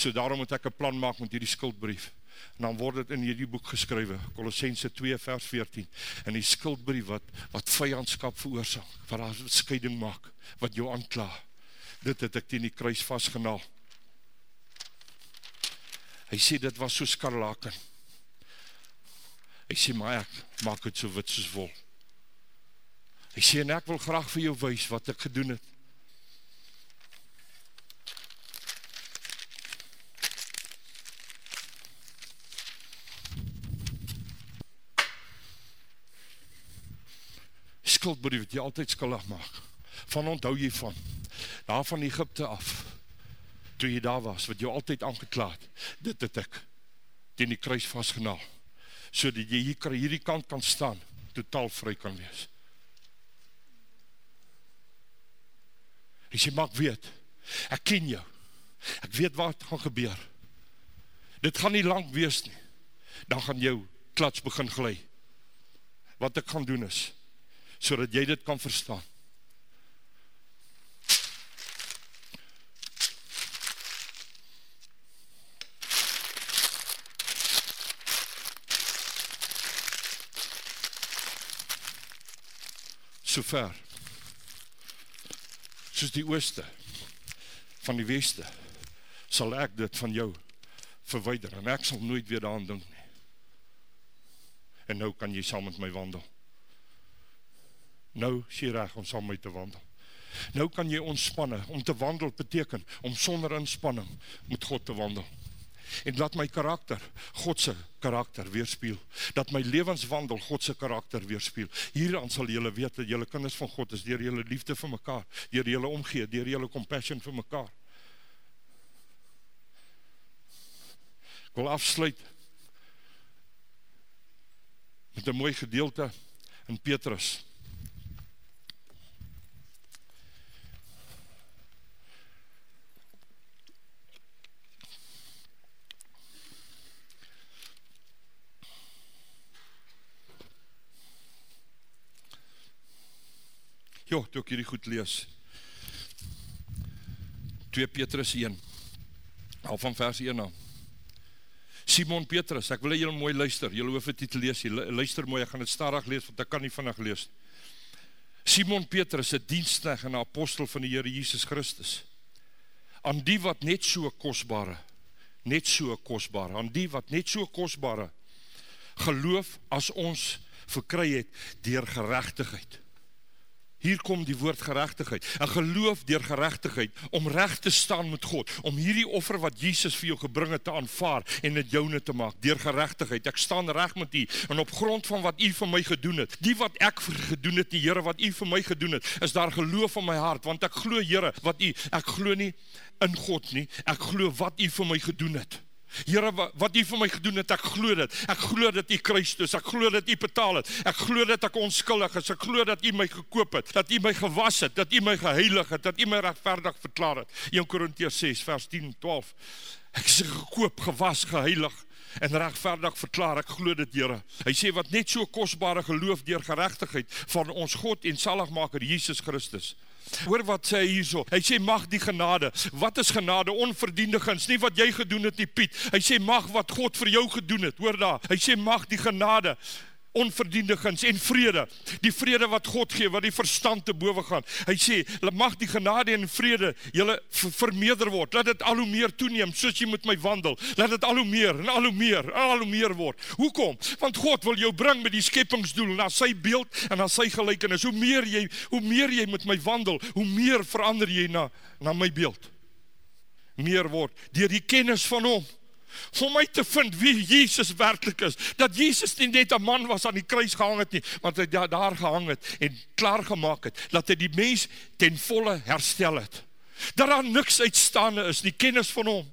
S2: So daarom moet ek 'n plan maak met hierdie skuldbrief. En dan word dit in hierdie boek geskrywe, Kolossense 2 vers 14. En die skuldbrief wat wat vyandskap veroorsaak, wat daar skeiding maak, wat jou aankla. Dit het ek teen die kruis vasgenaal. Hy sê dit was so skarlaken. Hy sê maar ek maak dit so wit soos wol. Hy sê en ek wil graag vir jou wys wat ek gedoen het. Skuldbrief wat jy altyd skuldig maak. Van onthou jy van daar van Egipte af toe jy daar was wat jy altyd aangekla het. Dit het ek teen die kruis vasgenaal sodat jy hier hierdie kant kan staan, totaal vry kan wees. Ek sê maak weet. Ek ken jou. Ek weet wat gaan gebeur. Dit gaan nie lank wees nie. Dan gaan jou klats begin gly. Wat ek gaan doen is sodat jy dit kan verstaan. So ver. Soos die ooste van die weste sal ek dit van jou verwyder en ek sal nooit weer daaraan dink nie. En nou kan jy saam met my wandel. Nou is jy reg om saam my te wandel. Nou kan jy ontspanne. Om te wandel beteken om sonder inspanning met God te wandel. En laat my karakter God se karakter weerspieël. Dat my lewenswandel God se karakter weerspieël. Hieraan sal julle weet dat julle kinders van God is deur julle liefde vir mekaar, deur julle omgee, deur julle compassion vir mekaar. Ek wil afsluit met 'n mooi gedeelte in Petrus Ja, toe ek hierdie goed lees. 2 Petrus 1. Al van vers 1 af. Simon Petrus, ek wil julle mooi luister. Julle hoef dit te lees. Julle luister mooi. Ek gaan dit stadig lees want ek kan nie vinnig lees. Simon Petrus, 'n diensknegt en 'n apostel van die Here Jesus Christus. Aan die wat net so kosbare, net so kosbare, aan die wat net so kosbare geloof as ons verkry het deur geregtigheid. Hier kom die woord geregtigheid. 'n Geloof deur geregtigheid om reg te staan met God, om hierdie offer wat Jesus vir jou gebring het te aanvaar en dit joune te maak deur geregtigheid. Ek staan reg met U en op grond van wat U vir my gedoen het, die wat ek vir gedoen het, die Here wat U vir my gedoen het, is daar geloof in my hart want ek glo Here wat U ek glo nie in God nie. Ek glo wat U vir my gedoen het. Here wat U vir my gedoen het, ek glo dit. Ek glo dat U Christus, ek glo dat U betaal het. Ek glo dat ek onskuldig is. Ek glo dat U my gekoop het, dat U my gewas het, dat U my geheilig het, dat U my regverdig verklaar het. 1 Korintiërs 6 vers 10 12. Ek is gekoop, gewas, geheilig en regverdig verklaar. Ek glo dit, Here. Hy sê wat net so kosbare geloof deur geregtigheid van ons God en Saligmaker Jesus Christus. Hoor wat sê hy hierso. Hy sê mag die genade. Wat is genade? Onverdiende guns, nie wat jy gedoen het nie, Piet. Hy sê mag wat God vir jou gedoen het. Hoor daar. Hy sê mag die genade onverdiende guns en vrede. Die vrede wat God gee, wat die verstand te bowe gaan. Hy sê, mag die genade en vrede julle vermeerder word. Laat dit al hoe meer toeneem soos jy met my wandel. Laat dit al hoe meer en al hoe meer en al hoe meer word. Hoekom? Want God wil jou bring met die skepingsdoel na sy beeld en na sy gelykenis. Hoe meer jy hoe meer jy met my wandel, hoe meer verander jy na na my beeld. Meer word deur die kennis van hom om my te vind wie Jesus werklik is. Dat Jesus nie net 'n man was aan die kruis gehang het nie, want hy daar, daar gehang het en klaar gemaak het dat hy die mens ten volle herstel het. Dat daar niks uitstaande is nie, kennis van hom.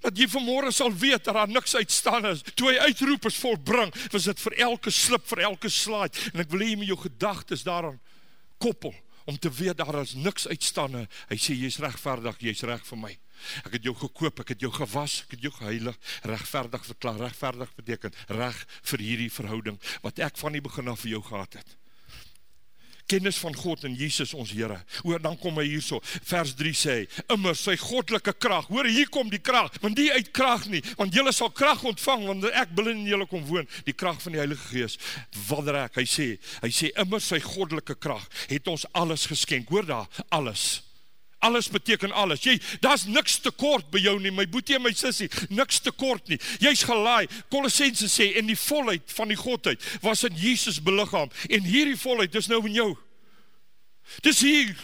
S2: Dat jy vanmôre sal weet dat daar niks uitstaande is. Toe hy uitroep is volbring, was dit vir elke slip, vir elke slide en ek wil hê jy moet jou gedagtes daaraan koppel om te weet daar is niks uitstaande. Hy sê jy's regverdig, jy's reg vir my. Ek het jou gekoop, ek het jou gewas, ek het jou geheilig, regverdig verklaar. Regverdig beteken reg vir hierdie verhouding wat ek van die begin af vir jou gehad het. Kennis van God en Jesus ons Here. Oor dan kom hy hierso. Vers 3 sê: "Immer sy goddelike krag." Hoor hier kom die krag, want die uit krag nie, want julle sal krag ontvang wanneer ek binne in julle kom woon, die krag van die Heilige Gees. Wanneer ek, hy sê, hy sê immer sy goddelike krag het ons alles geskenk. Hoor daar, alles. Alles beteken alles. Jy, daar's niks tekort by jou nie, my boetie en my sussie, niks tekort nie. Jy's gelaai. Kolossense sê en die volheid van die godheid was in Jesus beliggaam en hierdie volheid is nou in jou. Dis hier.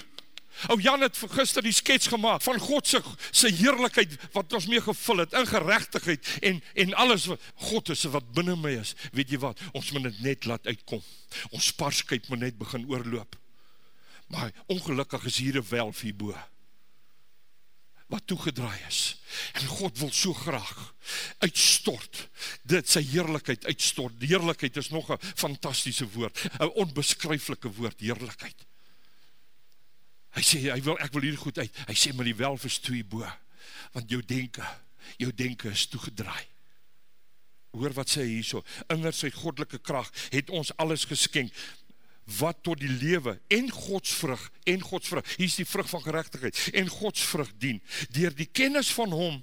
S2: Ou Jan het gister die skets gemaak van God se se heerlikheid wat ons mee gevul het in geregtigheid en en alles wat God is wat binne my is. Weet jy wat? Ons moet dit net laat uitkom. Ons sparskyp moet net begin oorloop. Maar ongelukkig is hier 'n welf hierbo wat toegedraai is. En God wil so graag uitstort. Dit sy heerlikheid uitstort. Die heerlikheid is nog 'n fantastiese woord, 'n onbeskryflike woord, heerlikheid. Hy sê hy wil ek wil hier goed uit. Hy sê maar die welf is toe hierbo. Want jou denke, jou denke is toegedraai. Hoor wat sê hy hierso? Inder sy goddelike krag het ons alles geskenk wat tot die lewe en godsvrug en godsvrug hier is die vrug van geregtigheid en godsvrug dien deur die kennis van hom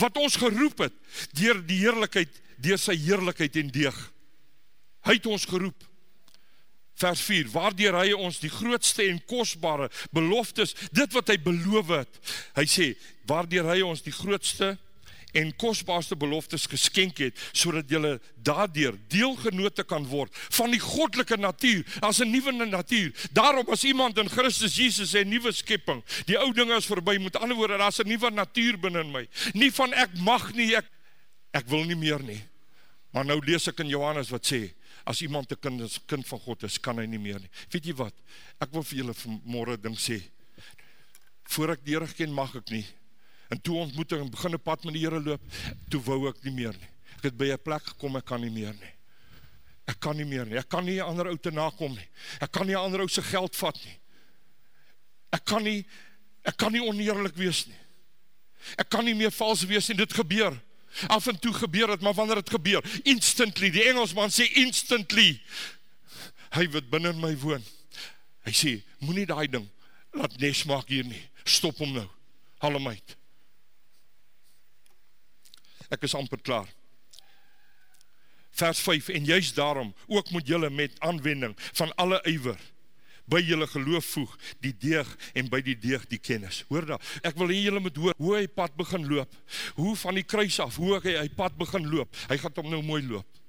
S2: wat ons geroep het deur die heerlikheid deur sy heerlikheid en deeg. Hy het ons geroep. Vers 4 waardeur hy ons die grootste en kosbare beloftes dit wat hy beloof het. Hy sê waardeur hy ons die grootste en kosbaarste beloftes geskenk het sodat jy daardeur deelgenote kan word van die goddelike natuur as 'n nuwe natuur. Daarom as iemand in Christus Jesus 'n nuwe skepping, die ou dinge is verby. Met ander woorde, daar's 'n nuwe natuur binne in my. Nie van ek mag nie, ek ek wil nie meer nie. Maar nou lees ek in Johannes wat sê as iemand 'n kind, kind van God is, kan hy nie meer nie. Weet jy wat? Ek wil vir julle vanmôre ding sê. Voor ek die Here ken, mag ek nie En toe ontmoet ek en begin 'n pad met die Here loop, toe wou ek nie meer nie. Ek het by 'n plek gekom ek kan nie meer nie. Ek kan nie meer nie. Ek kan nie 'n ander ou te nakom nie. Ek kan nie 'n ander ou se geld vat nie. Ek kan nie ek kan nie oneerlik wees nie. Ek kan nie meer vals wees en dit gebeur. Af en toe gebeur dit, maar wanneer dit gebeur, instantly, die Engelsman sê instantly, hy wat binne in my woon, Hy sê, moenie daai ding laat nes maak hier nie. Stop hom nou. Haal hom uit. Ek is amper klaar. Vers 5 en juist daarom ook moet julle met aanwending van alle ywer by julle geloof voeg die deeg en by die deeg die kennis. Hoor daar, ek wil hê julle moet hoor hoe hy pad begin loop. Hoe van die kruis af, hoe hy hy pad begin loop. Hy gaan hom nou mooi loop.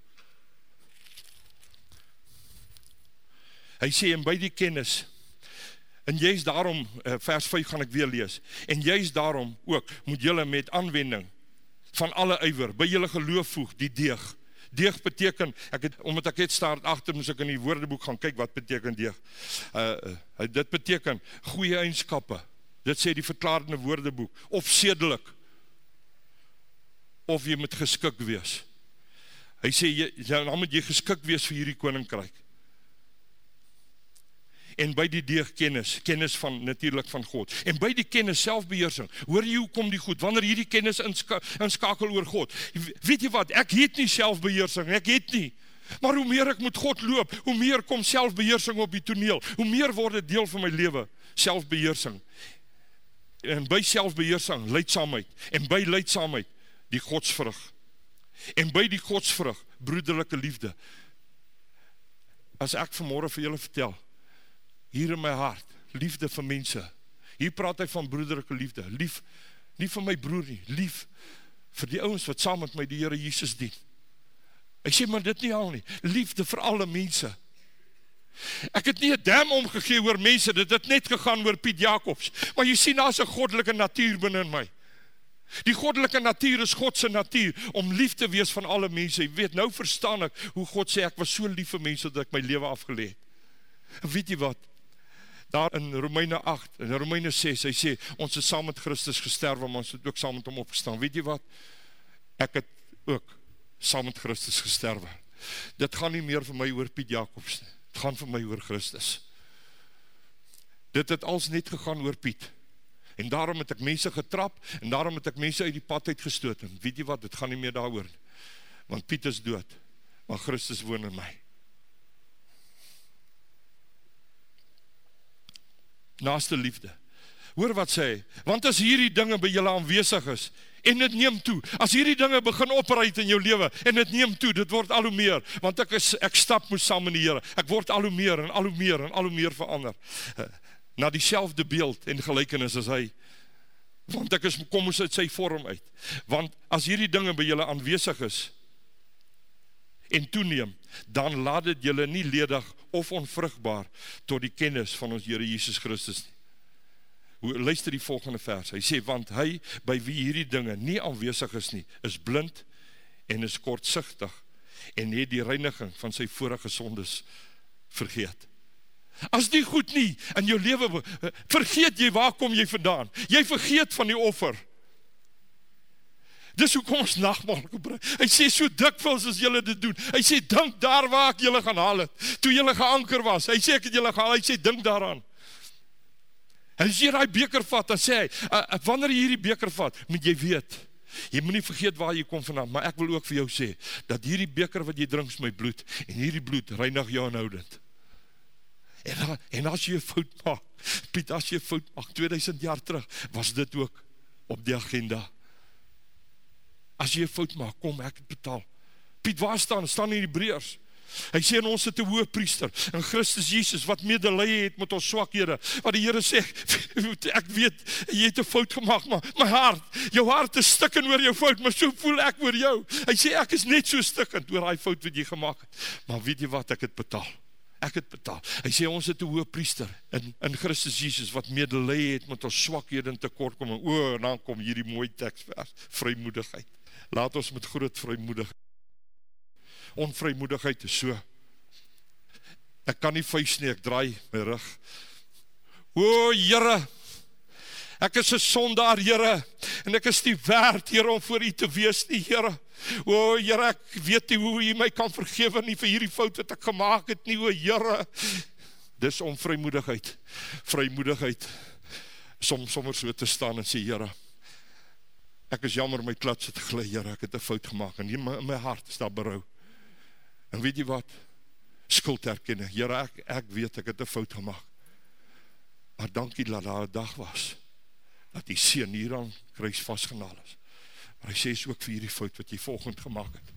S2: Hy sê en by die kennis En juist daarom eh, vers 5 gaan ek weer lees. En juist daarom ook moet julle met aanwending van alle ywer by julle geloof voeg die deeg. Deeg beteken, ek het, omdat ek het staart achter, moes ek in die woordeboek gaan kyk, wat beteken deeg. Uh, uh, dit beteken, goeie eigenskappe, dit sê die verklaarde woordeboek, of sedelik, of jy moet geskik wees. Hy sê, jy, dan moet jy geskik wees vir hierdie koninkryk en by die deeg kennis, kennis van natuurlik van God. En by die kennis selfbeheersing. Hoor jy hoe kom die goed wanneer hierdie kennis inska, inskakel oor God? Weet jy wat? Ek het nie selfbeheersing, ek het nie. Maar hoe meer ek met God loop, hoe meer kom selfbeheersing op die toneel. Hoe meer word dit deel van my lewe, selfbeheersing. En by selfbeheersing, leidsaamheid en by leidsaamheid die godsvrug. En by die godsvrug, broederlike liefde. As ek vanmôre vir julle vertel, hier in my hart, liefde vir mense. Hier praat hy van broederlijke liefde, lief, nie vir my broer nie, lief vir die ouwens wat saam met my die Heere Jesus dien. Hy sê, maar dit nie al nie, liefde vir alle mense. Ek het nie een dam omgegee oor mense, dit het net gegaan oor Piet Jacobs, maar jy sien, daar is een godelike natuur binnen my. Die godelike natuur is Godse natuur, om lief te wees van alle mense. Jy weet, nou verstaan ek, hoe God sê, ek was so lief vir mense, dat ek my leven afgeleed. En weet jy wat, daar in Romeine 8, in Romeine 6, hy sê, ons is saam met Christus gesterwe, maar ons het ook saam met hom opgestaan. Weet jy wat? Ek het ook saam met Christus gesterwe. Dit gaan nie meer vir my oor Piet Jacobs, dit gaan vir my oor Christus. Dit het als net gegaan oor Piet. En daarom het ek mense getrap, en daarom het ek mense uit die pad uitgestoot. En weet jy wat, dit gaan nie meer daar oor. Want Piet is dood, maar Christus woon in my. Naaste liefde. Hoor wat sê want as hierdie dinge by julle aanwezig is, en het neem toe, as hierdie dinge begin opreid in jou leven, en het neem toe, dit word al hoe meer, want ek, is, ek stap moes saam in die Heere, ek word al hoe meer, en al hoe meer, en al hoe meer verander, eh, na die selfde beeld en gelijkenis as hy, want ek is, kom ons uit sy vorm uit, want as hierdie dinge by julle aanwezig is, en toeneem, dan laat het julle nie ledig of onvrugbaar tot die kennis van ons Heere Jesus Christus nie. Luister die volgende vers, hy sê, want hy, by wie hierdie dinge nie aanwezig is nie, is blind en is kortzichtig en het die reiniging van sy vorige sondes vergeet. As die goed nie in jou leven, vergeet jy waar kom jy vandaan? Jy vergeet van die offer, Dis hoe kom ons nachtmaal gebruik. Hy sê, so dikwils as jylle dit doen. Hy sê, dink daar waar ek jylle gaan haal het. Toe jylle geanker was. Hy sê, ek het jylle gehaal. Hy sê, dink daaraan. En as jy die beker vat, dan sê hy, uh, wanneer jy hierdie beker vat, moet jy weet, jy moet nie vergeet waar jy kom vandaan, maar ek wil ook vir jou sê, dat hierdie beker wat jy drink is my bloed, en hierdie bloed reinig jou aanhoudend. En, en as jy fout maak, Piet, as jy fout maak, 2000 jaar terug, was dit ook op die agenda. As jy 'n fout maak, kom ek het betaal. Piet, waar staan? Staan in die Hebreërs. Hy sê en ons het 'n hoëpriester in Christus Jesus wat medelee het met ons swakhede. Wat die Here sê, ek weet jy het 'n fout gemaak, maar my hart, jou hart is stikken oor jou fout, maar so voel ek oor jou. Hy sê ek is net so stikkend oor daai fout wat jy gemaak het. Maar weet jy wat, ek het betaal. Ek het betaal. Hy sê ons het 'n hoëpriester in in Christus Jesus wat medelee het met ons swakhede en tekortkominge. O, dan kom hierdie mooi teksvers, vrymoedigheid laat ons met groot vrymoedig onvrymoedigheid is so. Ek kan nie vuist nie, ek draai my rug. O Heere ek is een sondaar Heere en ek is nie waard Heere om voor u te wees nie Heere o Heere ek weet nie hoe u my kan vergewe nie vir hierdie fout wat ek gemaakt het nie o Heere dis onvrymoedigheid vrymoedigheid som sommer so te staan en sê Heere ek is jammer my klats het gelei, Heere, ek het een fout gemaakt, en in my, in my hart is daar berouw. En weet jy wat? Skuld herkennen, Heere, ek, ek weet, ek het een fout gemaakt. Maar dankie dat daar 'n dag was dat die seun hier aan kruis vasgenaal is. Maar hy sê is ook vir hierdie fout wat jy volgend gemaak het.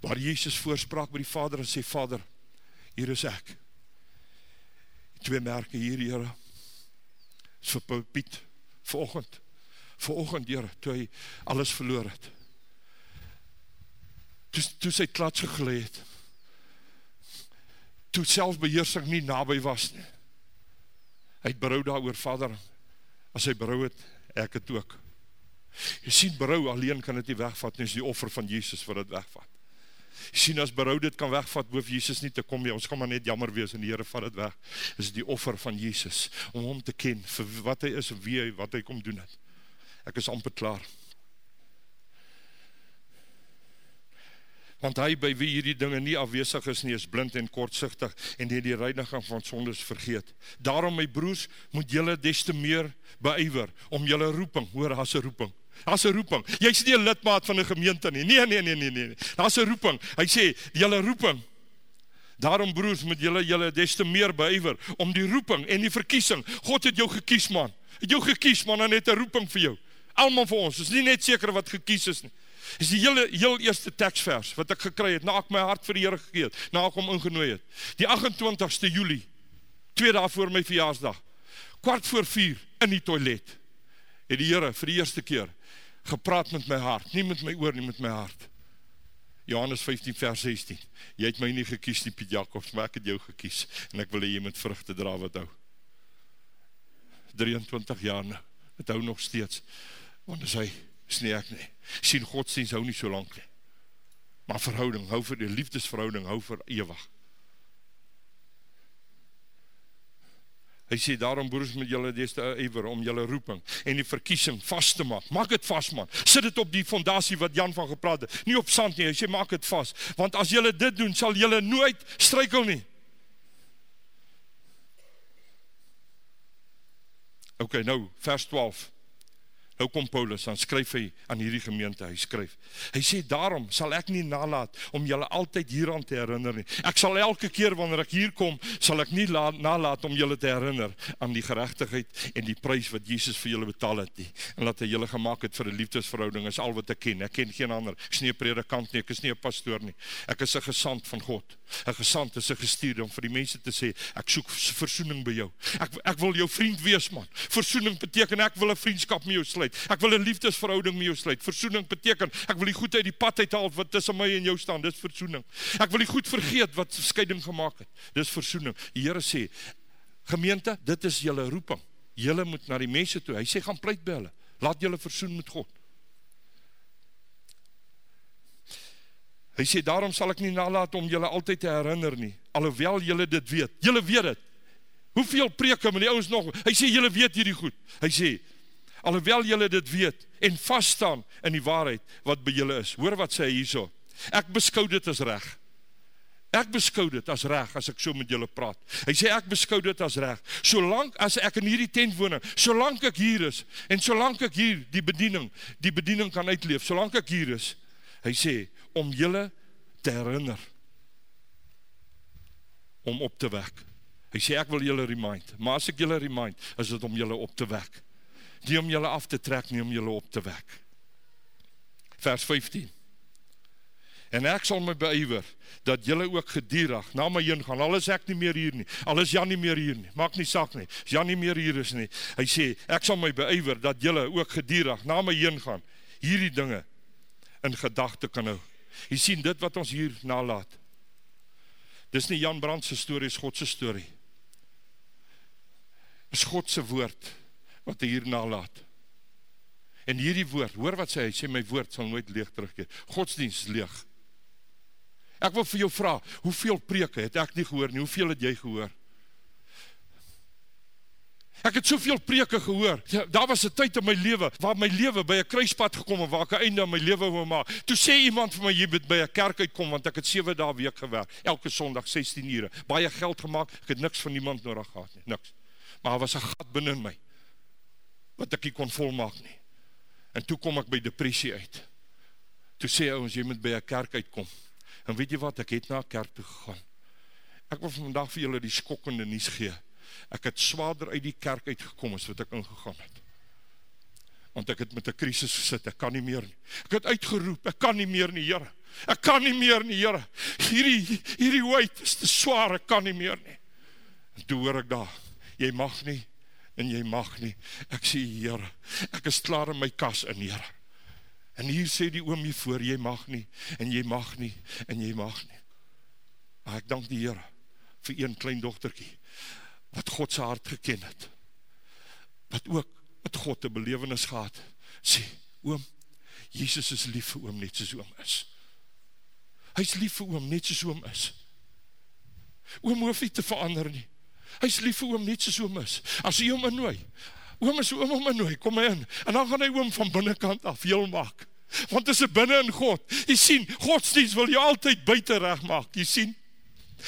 S2: Waar Jesus voorspraak by die Vader en sê Vader, hier is ek. Twee merke hier, Here. Is vir Piet volgend. Volgend, Here, toe hy alles verloor het. Toe, toe sy klats geglee het. Toe selfbeheersing nie nabij was nie. Hy het berouw daar oor vader, as hy berouw het, ek het ook. Jy sien, berouw alleen kan het nie wegvat, nie is die offer van Jesus vir het wegvat. Jy sien, as berouw dit kan wegvat, hoef Jesus nie te kom, jy, ons kan maar net jammer wees, en die Heere vat het weg, is die offer van Jesus, om hom te ken, vir wat hy is, en wie hy, wat hy kom doen het. Ek is amper klaar. want hy by wie hierdie dinge nie afwesig is nie, is blind en kortzichtig, en die die reiniging van sondes vergeet. Daarom, my broers, moet jylle des te meer beuiver, om jylle roeping, hoor, as een roeping, as een roeping, jy is nie een lidmaat van die gemeente nie, nee, nee, nee, nee, nee, as een roeping, hy sê, jylle roeping, daarom broers, moet jylle jylle des te meer beuiver, om die roeping en die verkiesing, God het jou gekies man, het jou gekies man, en het een roeping vir jou, allemaal vir ons, is nie net seker wat gekies is nie, is die hele, heel eerste tekstvers wat ek gekry het, na ek my hart vir die Heere gegeet, na ek hom ingenooi het. Die 28ste juli, twee dagen voor my verjaarsdag, kwart voor vier, in die toilet, het die Heere vir die eerste keer gepraat met my hart, nie met my oor, nie met my hart. Johannes 15 vers 16, jy het my nie gekies nie Piet Jacobs, maar ek het jou gekies, en ek wil jy met vruchte dra wat hou. 23 jaar nou, het hou nog steeds, want is hy, is nie ek nie. Sien, godsdienst hou nie so lang nie. Maar verhouding, hou vir die liefdesverhouding, hou vir ewig. Hy sê, daarom broers met julle des te ever, om julle roeping en die verkiesing vast te maak. Maak het vast, man. Sit het op die fondatie wat Jan van gepraat het. Nie op sand nie, hy sê, maak het vast. Want as julle dit doen, sal julle nooit strykel nie. Ok, nou, vers 12. Nou kom Paulus, dan skryf hy aan hierdie gemeente, hy skryf. Hy sê, daarom sal ek nie nalaat om julle altyd hieraan te herinner nie. Ek sal elke keer wanneer ek hier kom, sal ek nie nalaat om julle te herinner aan die gerechtigheid en die prijs wat Jesus vir julle betaal het nie. En dat hy julle gemaakt het vir die liefdesverhouding is al wat ek ken. Ek ken geen ander. Ek is nie een predikant nie, ek is nie een pastoor nie. Ek is een gesand van God. Een gesand is een gestuurde om vir die mense te sê, ek soek versoening by jou. Ek, ek wil jou vriend wees, man. Versoening beteken, ek wil een vriendskap met jou sluit sluit. Ek wil 'n liefdesverhouding met jou sluit. Versoening beteken ek wil die goed uit die pad uithaal wat tussen my en jou staan. Dis versoening. Ek wil die goed vergeet wat skeiding gemaak het. Dis versoening. Die Here sê: "Gemeente, dit is julle roeping. Julle moet na die mense toe." Hy sê: "Gaan pleit by hulle. Laat julle versoen met God." Hy sê: "Daarom sal ek nie nalat om julle altyd te herinner nie, alhoewel julle dit weet. Julle weet dit." Hoeveel preke met die ouens nog? Hy sê julle weet hierdie goed. Hy sê alhoewel julle dit weet, en vaststaan in die waarheid wat by julle is. Hoor wat sê hy hierso, ek beskou dit as reg. Ek beskou dit as reg, as ek so met julle praat. Hy sê, ek beskou dit as reg. Solang as ek in hierdie tent woning, solang ek hier is, en solang ek hier die bediening, die bediening kan uitleef, solang ek hier is, hy sê, om julle te herinner, om op te wek. Hy sê, ek wil julle remind, maar as ek julle remind, is het om julle op te wek nie om julle af te trek, nie om julle op te wek. Vers 15 En ek sal my beuiver, dat julle ook gedierig na my heen gaan, al is ek nie meer hier nie, al is Jan nie meer hier nie, maak nie sak nie, as Jan nie meer hier is nie, hy sê, ek sal my beuiver, dat julle ook gedierig na my heen gaan, hierdie dinge in gedachte kan hou. Jy sien dit wat ons hier nalaat, dis nie Jan Brandse story, is Godse story, is Godse woord, wat hy hier nalaat. En hierdie woord, hoor wat sê hy, sê my woord sal nooit leeg terugkeer. Godsdienst is leeg. Ek wil vir jou vraag, hoeveel preke het ek nie gehoor nie, hoeveel het jy gehoor? Ek het soveel preke gehoor. Ja, daar was 'n tyd in my lewe waar my lewe by 'n kruispunt gekom het waar ek 'n einde aan my lewe wou maak. Toe sê iemand vir my jy moet by 'n kerk uitkom want ek het 7 dae week gewerk, elke Sondag 16 ure. Baie geld gemaak, ek het niks van niemand nodig gehad nie, niks. Maar daar was 'n gat binne in my wat ek nie kon volmaak nie. En toe kom ek by depressie uit. Toe sê ons, jy moet by een kerk uitkom. En weet jy wat, ek het na kerk toe gegaan. Ek wil vandag vir julle die skokkende nies gee. Ek het swaarder uit die kerk uitgekom as wat ek ingegaan het. Want ek het met 'n krisis gesit, ek kan nie meer nie. Ek het uitgeroep, ek kan nie meer nie, Here. Ek kan nie meer nie, Here. Hierdie hierdie weight is te swaar, ek kan nie meer nie. En toe hoor ek daar, jy mag nie en jy mag nie. Ek sê, Here, ek is klaar in my kas in, Here. En hier sê die oom hier voor, jy mag nie en jy mag nie en jy mag nie. Maar ek dank die Here vir een klein dogtertjie wat God se hart geken het. Wat ook met God 'n belewenis gehad. Sê, oom, Jesus is lief vir oom net soos oom is. Hy's lief vir oom net soos oom is. Oom hoef nie te verander nie. Hy's lief vir oom net soos oom is. As jy hom innooi, oom is oom hom innooi, kom hy in. En dan gaan hy oom van binnekant af heel maak. Want dit is binne in God. Jy sien, Godsdienst wil jy altyd buite reg maak. Jy sien,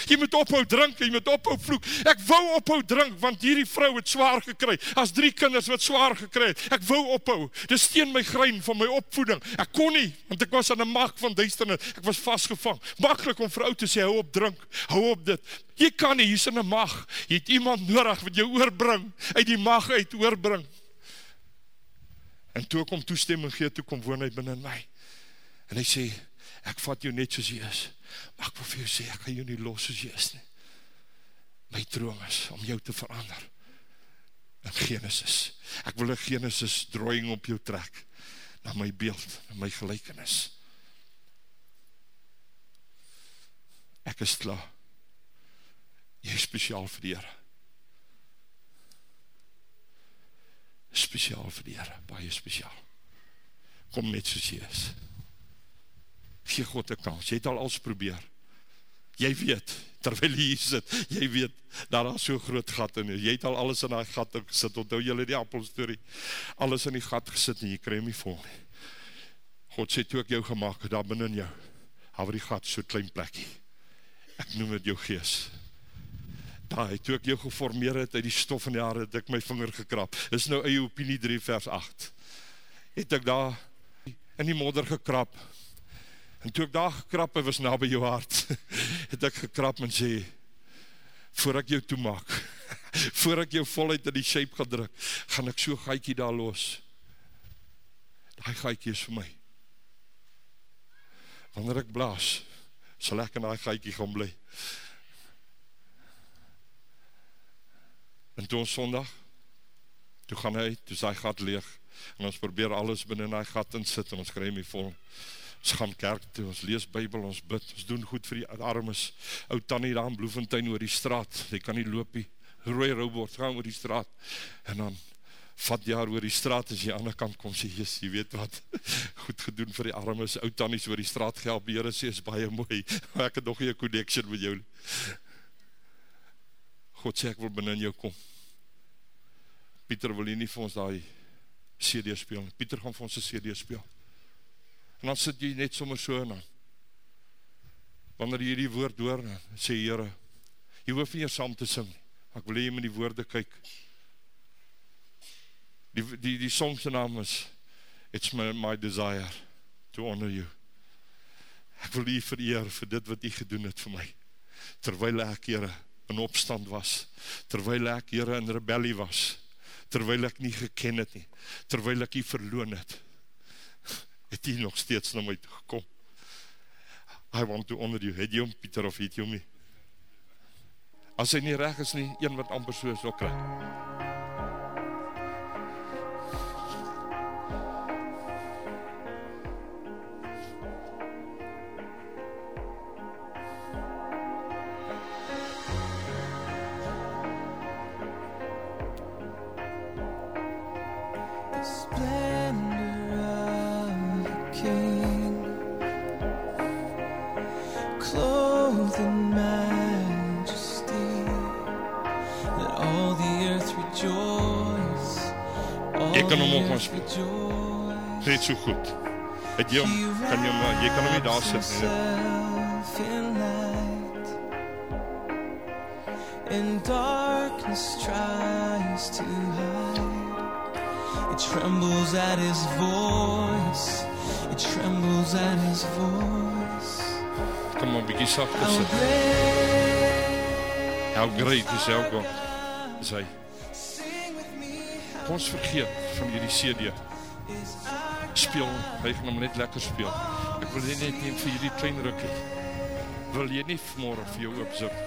S2: Jy moet ophou drink, jy moet ophou vloek. Ek wou ophou drink want hierdie vrou het swaar gekry. As drie kinders wat swaar gekry het. Ek wou ophou. Dis steen my grein van my opvoeding. Ek kon nie want ek was aan 'n mag van duisternis. Ek was vasgevang. Maklik om vrou te sê hou op drink. Hou op dit. Jy kan nie hier's 'n mag. Jy het iemand nodig wat jou oorbring uit die mag uit oorbring. En toe kom toestemming gee toe kom woon hy binne my. En hy sê ek vat jou net soos jy is. Maar ek wil vir jou sê, ek gaan jou nie los soos jy is nie. My droom is om jou te verander. In Genesis. Ek wil een Genesis drawing op jou trek. Na my beeld, na my gelijkenis. Ek is klaar. Jy is speciaal vir die Heere. Speciaal vir die Heere, baie speciaal. Kom net soos jy is gee God een kans, jy het al alles probeer, jy weet, terwyl jy sit, jy weet, daar is so groot gat in, jy het al alles in die gat gesit, onthou jylle die appelstory, alles in die gat gesit en jy krijg my vol, God sê toe ek jou gemaakt, daar binnen jou, hou die gat so klein plekkie, ek noem het jou gees, daar, toe ek jou geformeer het, uit die stof in die haare, het ek my vinger gekrap, is nou eie opinie 3 vers 8, het ek daar, in die modder gekrap, En toe ek daar gekrap het, was na by jou hart, het ek gekrap en sê, voor ek jou toemaak, voor ek jou voluit in die shape gaan druk, gaan ek so gaikie daar los. Die gaikie is vir my. Wanneer ek blaas, sal ek in die gaikie gaan bly. En toe ons sondag, toe gaan hy, toe is die gat leeg, en ons probeer alles binnen die gat in sit, en ons krijg my vol ons gaan kerk toe, ons lees bybel, ons bid, ons doen goed vir die armes, oud tannie daar in Bloefontein oor die straat, die kan nie loop nie, rooi roubord, gaan oor die straat, en dan vat jaar oor die straat, as jy aan die kant kom, sê, yes, jy weet wat, goed gedoen vir die armes, oud tannies oor die straat gehelp, die heren sê, is baie mooi, ek het nog nie connection met jou, God sê, ek wil binnen jou kom, Pieter wil hier nie vir ons die CD speel, Pieter gaan vir ons die CD speel, En dan sit jy net sommer so in. Wanneer jy die woord hoor, sê Here, jy hoef nie eers saam te sing. Ek wil hê jy moet die woorde kyk. Die die die song se naam is It's my my desire to honor you. Ek wil U vereer vir dit wat U gedoen het vir my. Terwyl ek Here in opstand was, terwyl ek Here in rebellie was, terwyl ek nie geken het nie, terwyl ek U verloon het het hy nog steeds na my gekom. I want to honor you. Het jy hom, Pieter, of het jy hom nie? As hy nie reg is nie, een wat amper so is, ook reg. Net so goed. Het jy hom, kan jy hom, jy kan hom nie daar sit nie. In darkness tries to hide. It trembles at his voice. It trembles at his voice. Kom maar, sacht is het How great is our God is hy. Kom ons vergeet van hierdie CD. Speel, hy gaan hom net lekker speel. Ek wil net net vir hierdie klein rukkie. Wil jy nie vanmôre vir jou oopsit?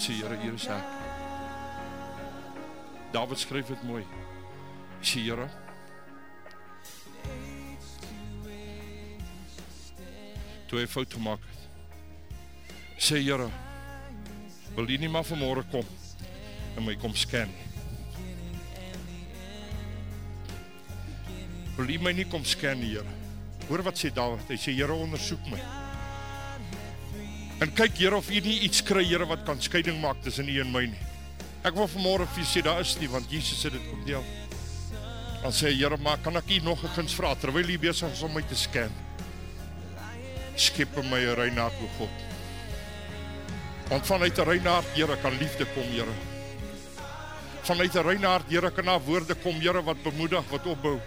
S2: Sê Here, hier is ek. David skryf dit mooi. Sê Here, toe hy fout gemaak het. Sê Here, wil U nie maar vanmôre kom en my kom scan nie. Wil U my nie kom nie, Here. Hoor wat sê Dawid? Hy sê Here, ondersoek my. En kyk Here of U nie iets kry, Here, wat kan skeiding maak tussen U en my nie. Ek wil vanmôre vir U sê daar is nie want Jesus het dit kom deel. Dan sê Here, maar kan ek U nog 'n guns vra terwyl U besig is om my te scan? skep in my 'n rein hart, o God. Want vanuit 'n rein hart, Here, kan liefde kom, Here. Vanuit 'n rein hart, Here, kan daar woorde kom, Here, wat bemoedig, wat opbou.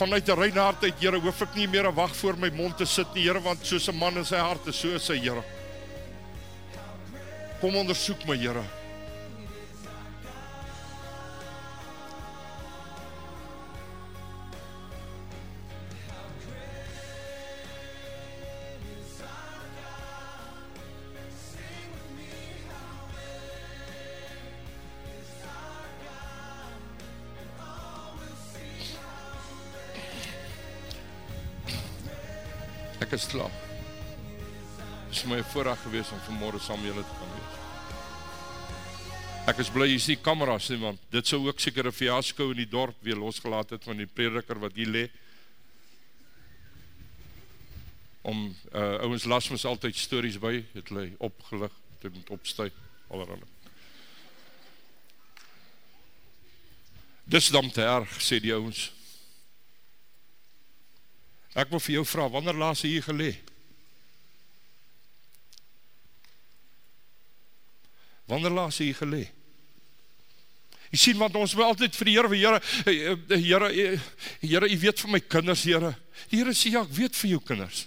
S2: Vanuit 'n rein hart uit, Here, hoef ek nie meer 'n wag voor my mond te sit nie, Here, want soos 'n man in sy hart is, so is hy, Here. Kom ondersoek my, Here. Is klaar. Dit is my voorreg gewees om vanmôre saam met julle te kan wees. Ek is bly hier is nie kameras nie want dit sou ook seker 'n fiasco in die dorp weer losgelaat het van die prediker wat hier lê. Om uh ouens las mos altyd stories by, het hulle opgelig, dit moet opstyg allerhande. Dis dan te erg sê die ouens. Ek wil vir jou vra, wanneer laas jy hier gelê? Wanneer laas jy hier gelê? Jy sien want ons wil altyd vir die Here, Here, Here, Here, U weet vir my kinders, Here. Die Here sê ja, ek weet vir jou kinders.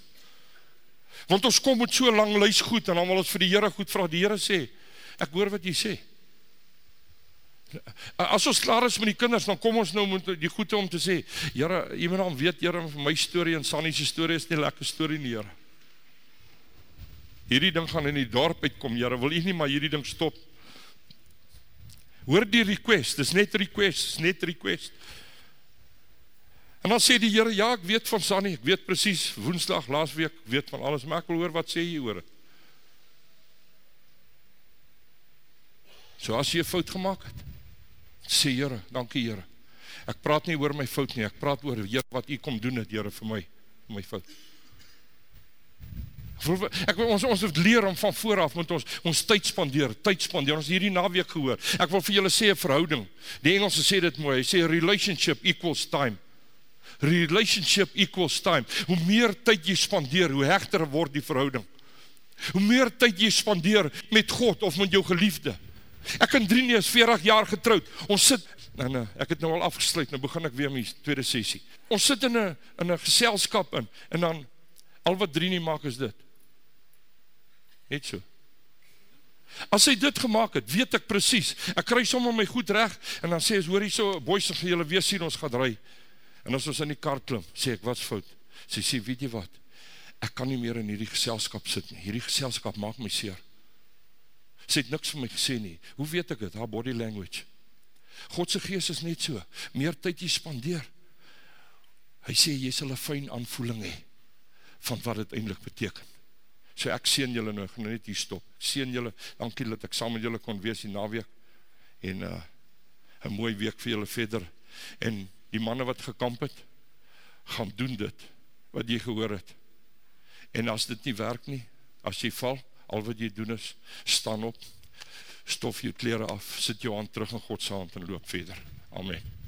S2: Want ons kom met so lank lys goed en dan wil ons vir die Here goed vra. Die Here sê, ek hoor wat jy sê. As ons klaar is met die kinders, dan kom ons nou met die goeie om te sê, Here, jy moet dan weet, Here, my storie en Sannie se storie is nie lekker storie nie, Here. Hierdie ding gaan in die dorp uitkom, Here. Wil U nie maar hierdie ding stop? Hoor die request, dis net request, dis net request. En dan sê die Here, ja, ek weet van Sannie, ek weet presies Woensdag laasweek, ek weet van alles, maar ek wil hoor wat sê jy oor dit. So as jy 'n fout gemaak het, sê Here, dankie Here. Ek praat nie oor my fout nie, ek praat oor Here wat U kom doen het Here vir my, vir my fout. Ek wil ons ons moet leer om van vooraf met ons ons tyd spandeer, tyd spandeer. Ons hierdie naweek gehoor. Ek wil vir julle sê 'n verhouding. Die Engelse sê dit mooi. Hy sê relationship equals time. Relationship equals time. Hoe meer tyd jy spandeer, hoe hegter word die verhouding. Hoe meer tyd jy spandeer met God of met jou geliefde. Ek en Drinie is 40 jaar getroud. Ons sit nou nou, ek het nou al afgesluit, nou begin ek weer die tweede sessie. Ons sit in 'n in 'n geselskap in en dan al wat Drinie maak is dit. Net so. As hy dit gemaak het, weet ek presies. Ek kry sommer my goed reg en dan sê hy, hoor hierso, boys, vir julle weer sien ons gaan ry. En as ons in die kar klim, sê ek, wat's fout? Sy sê, weet jy wat? Ek kan nie meer in hierdie geselskap sit nie. Hierdie geselskap maak my seer. Sy het niks vir my gesê nie. Hoe weet ek dit? Haar body language. God se gees is net so. Meer tyd jy spandeer. Hy sê jy sal 'n fyn aanvoeling hê van wat dit eintlik beteken. So ek seën julle nou, gaan net hier stop. Seën julle. Dankie dat ek saam met julle kon wees die naweek. En uh 'n mooi week vir julle verder. En die manne wat gekamp het, gaan doen dit wat jy gehoor het. En as dit nie werk nie, as jy val, al wat jy doen is, staan op, stof jou kleren af, sit jou hand terug in Godse hand en loop verder. Amen.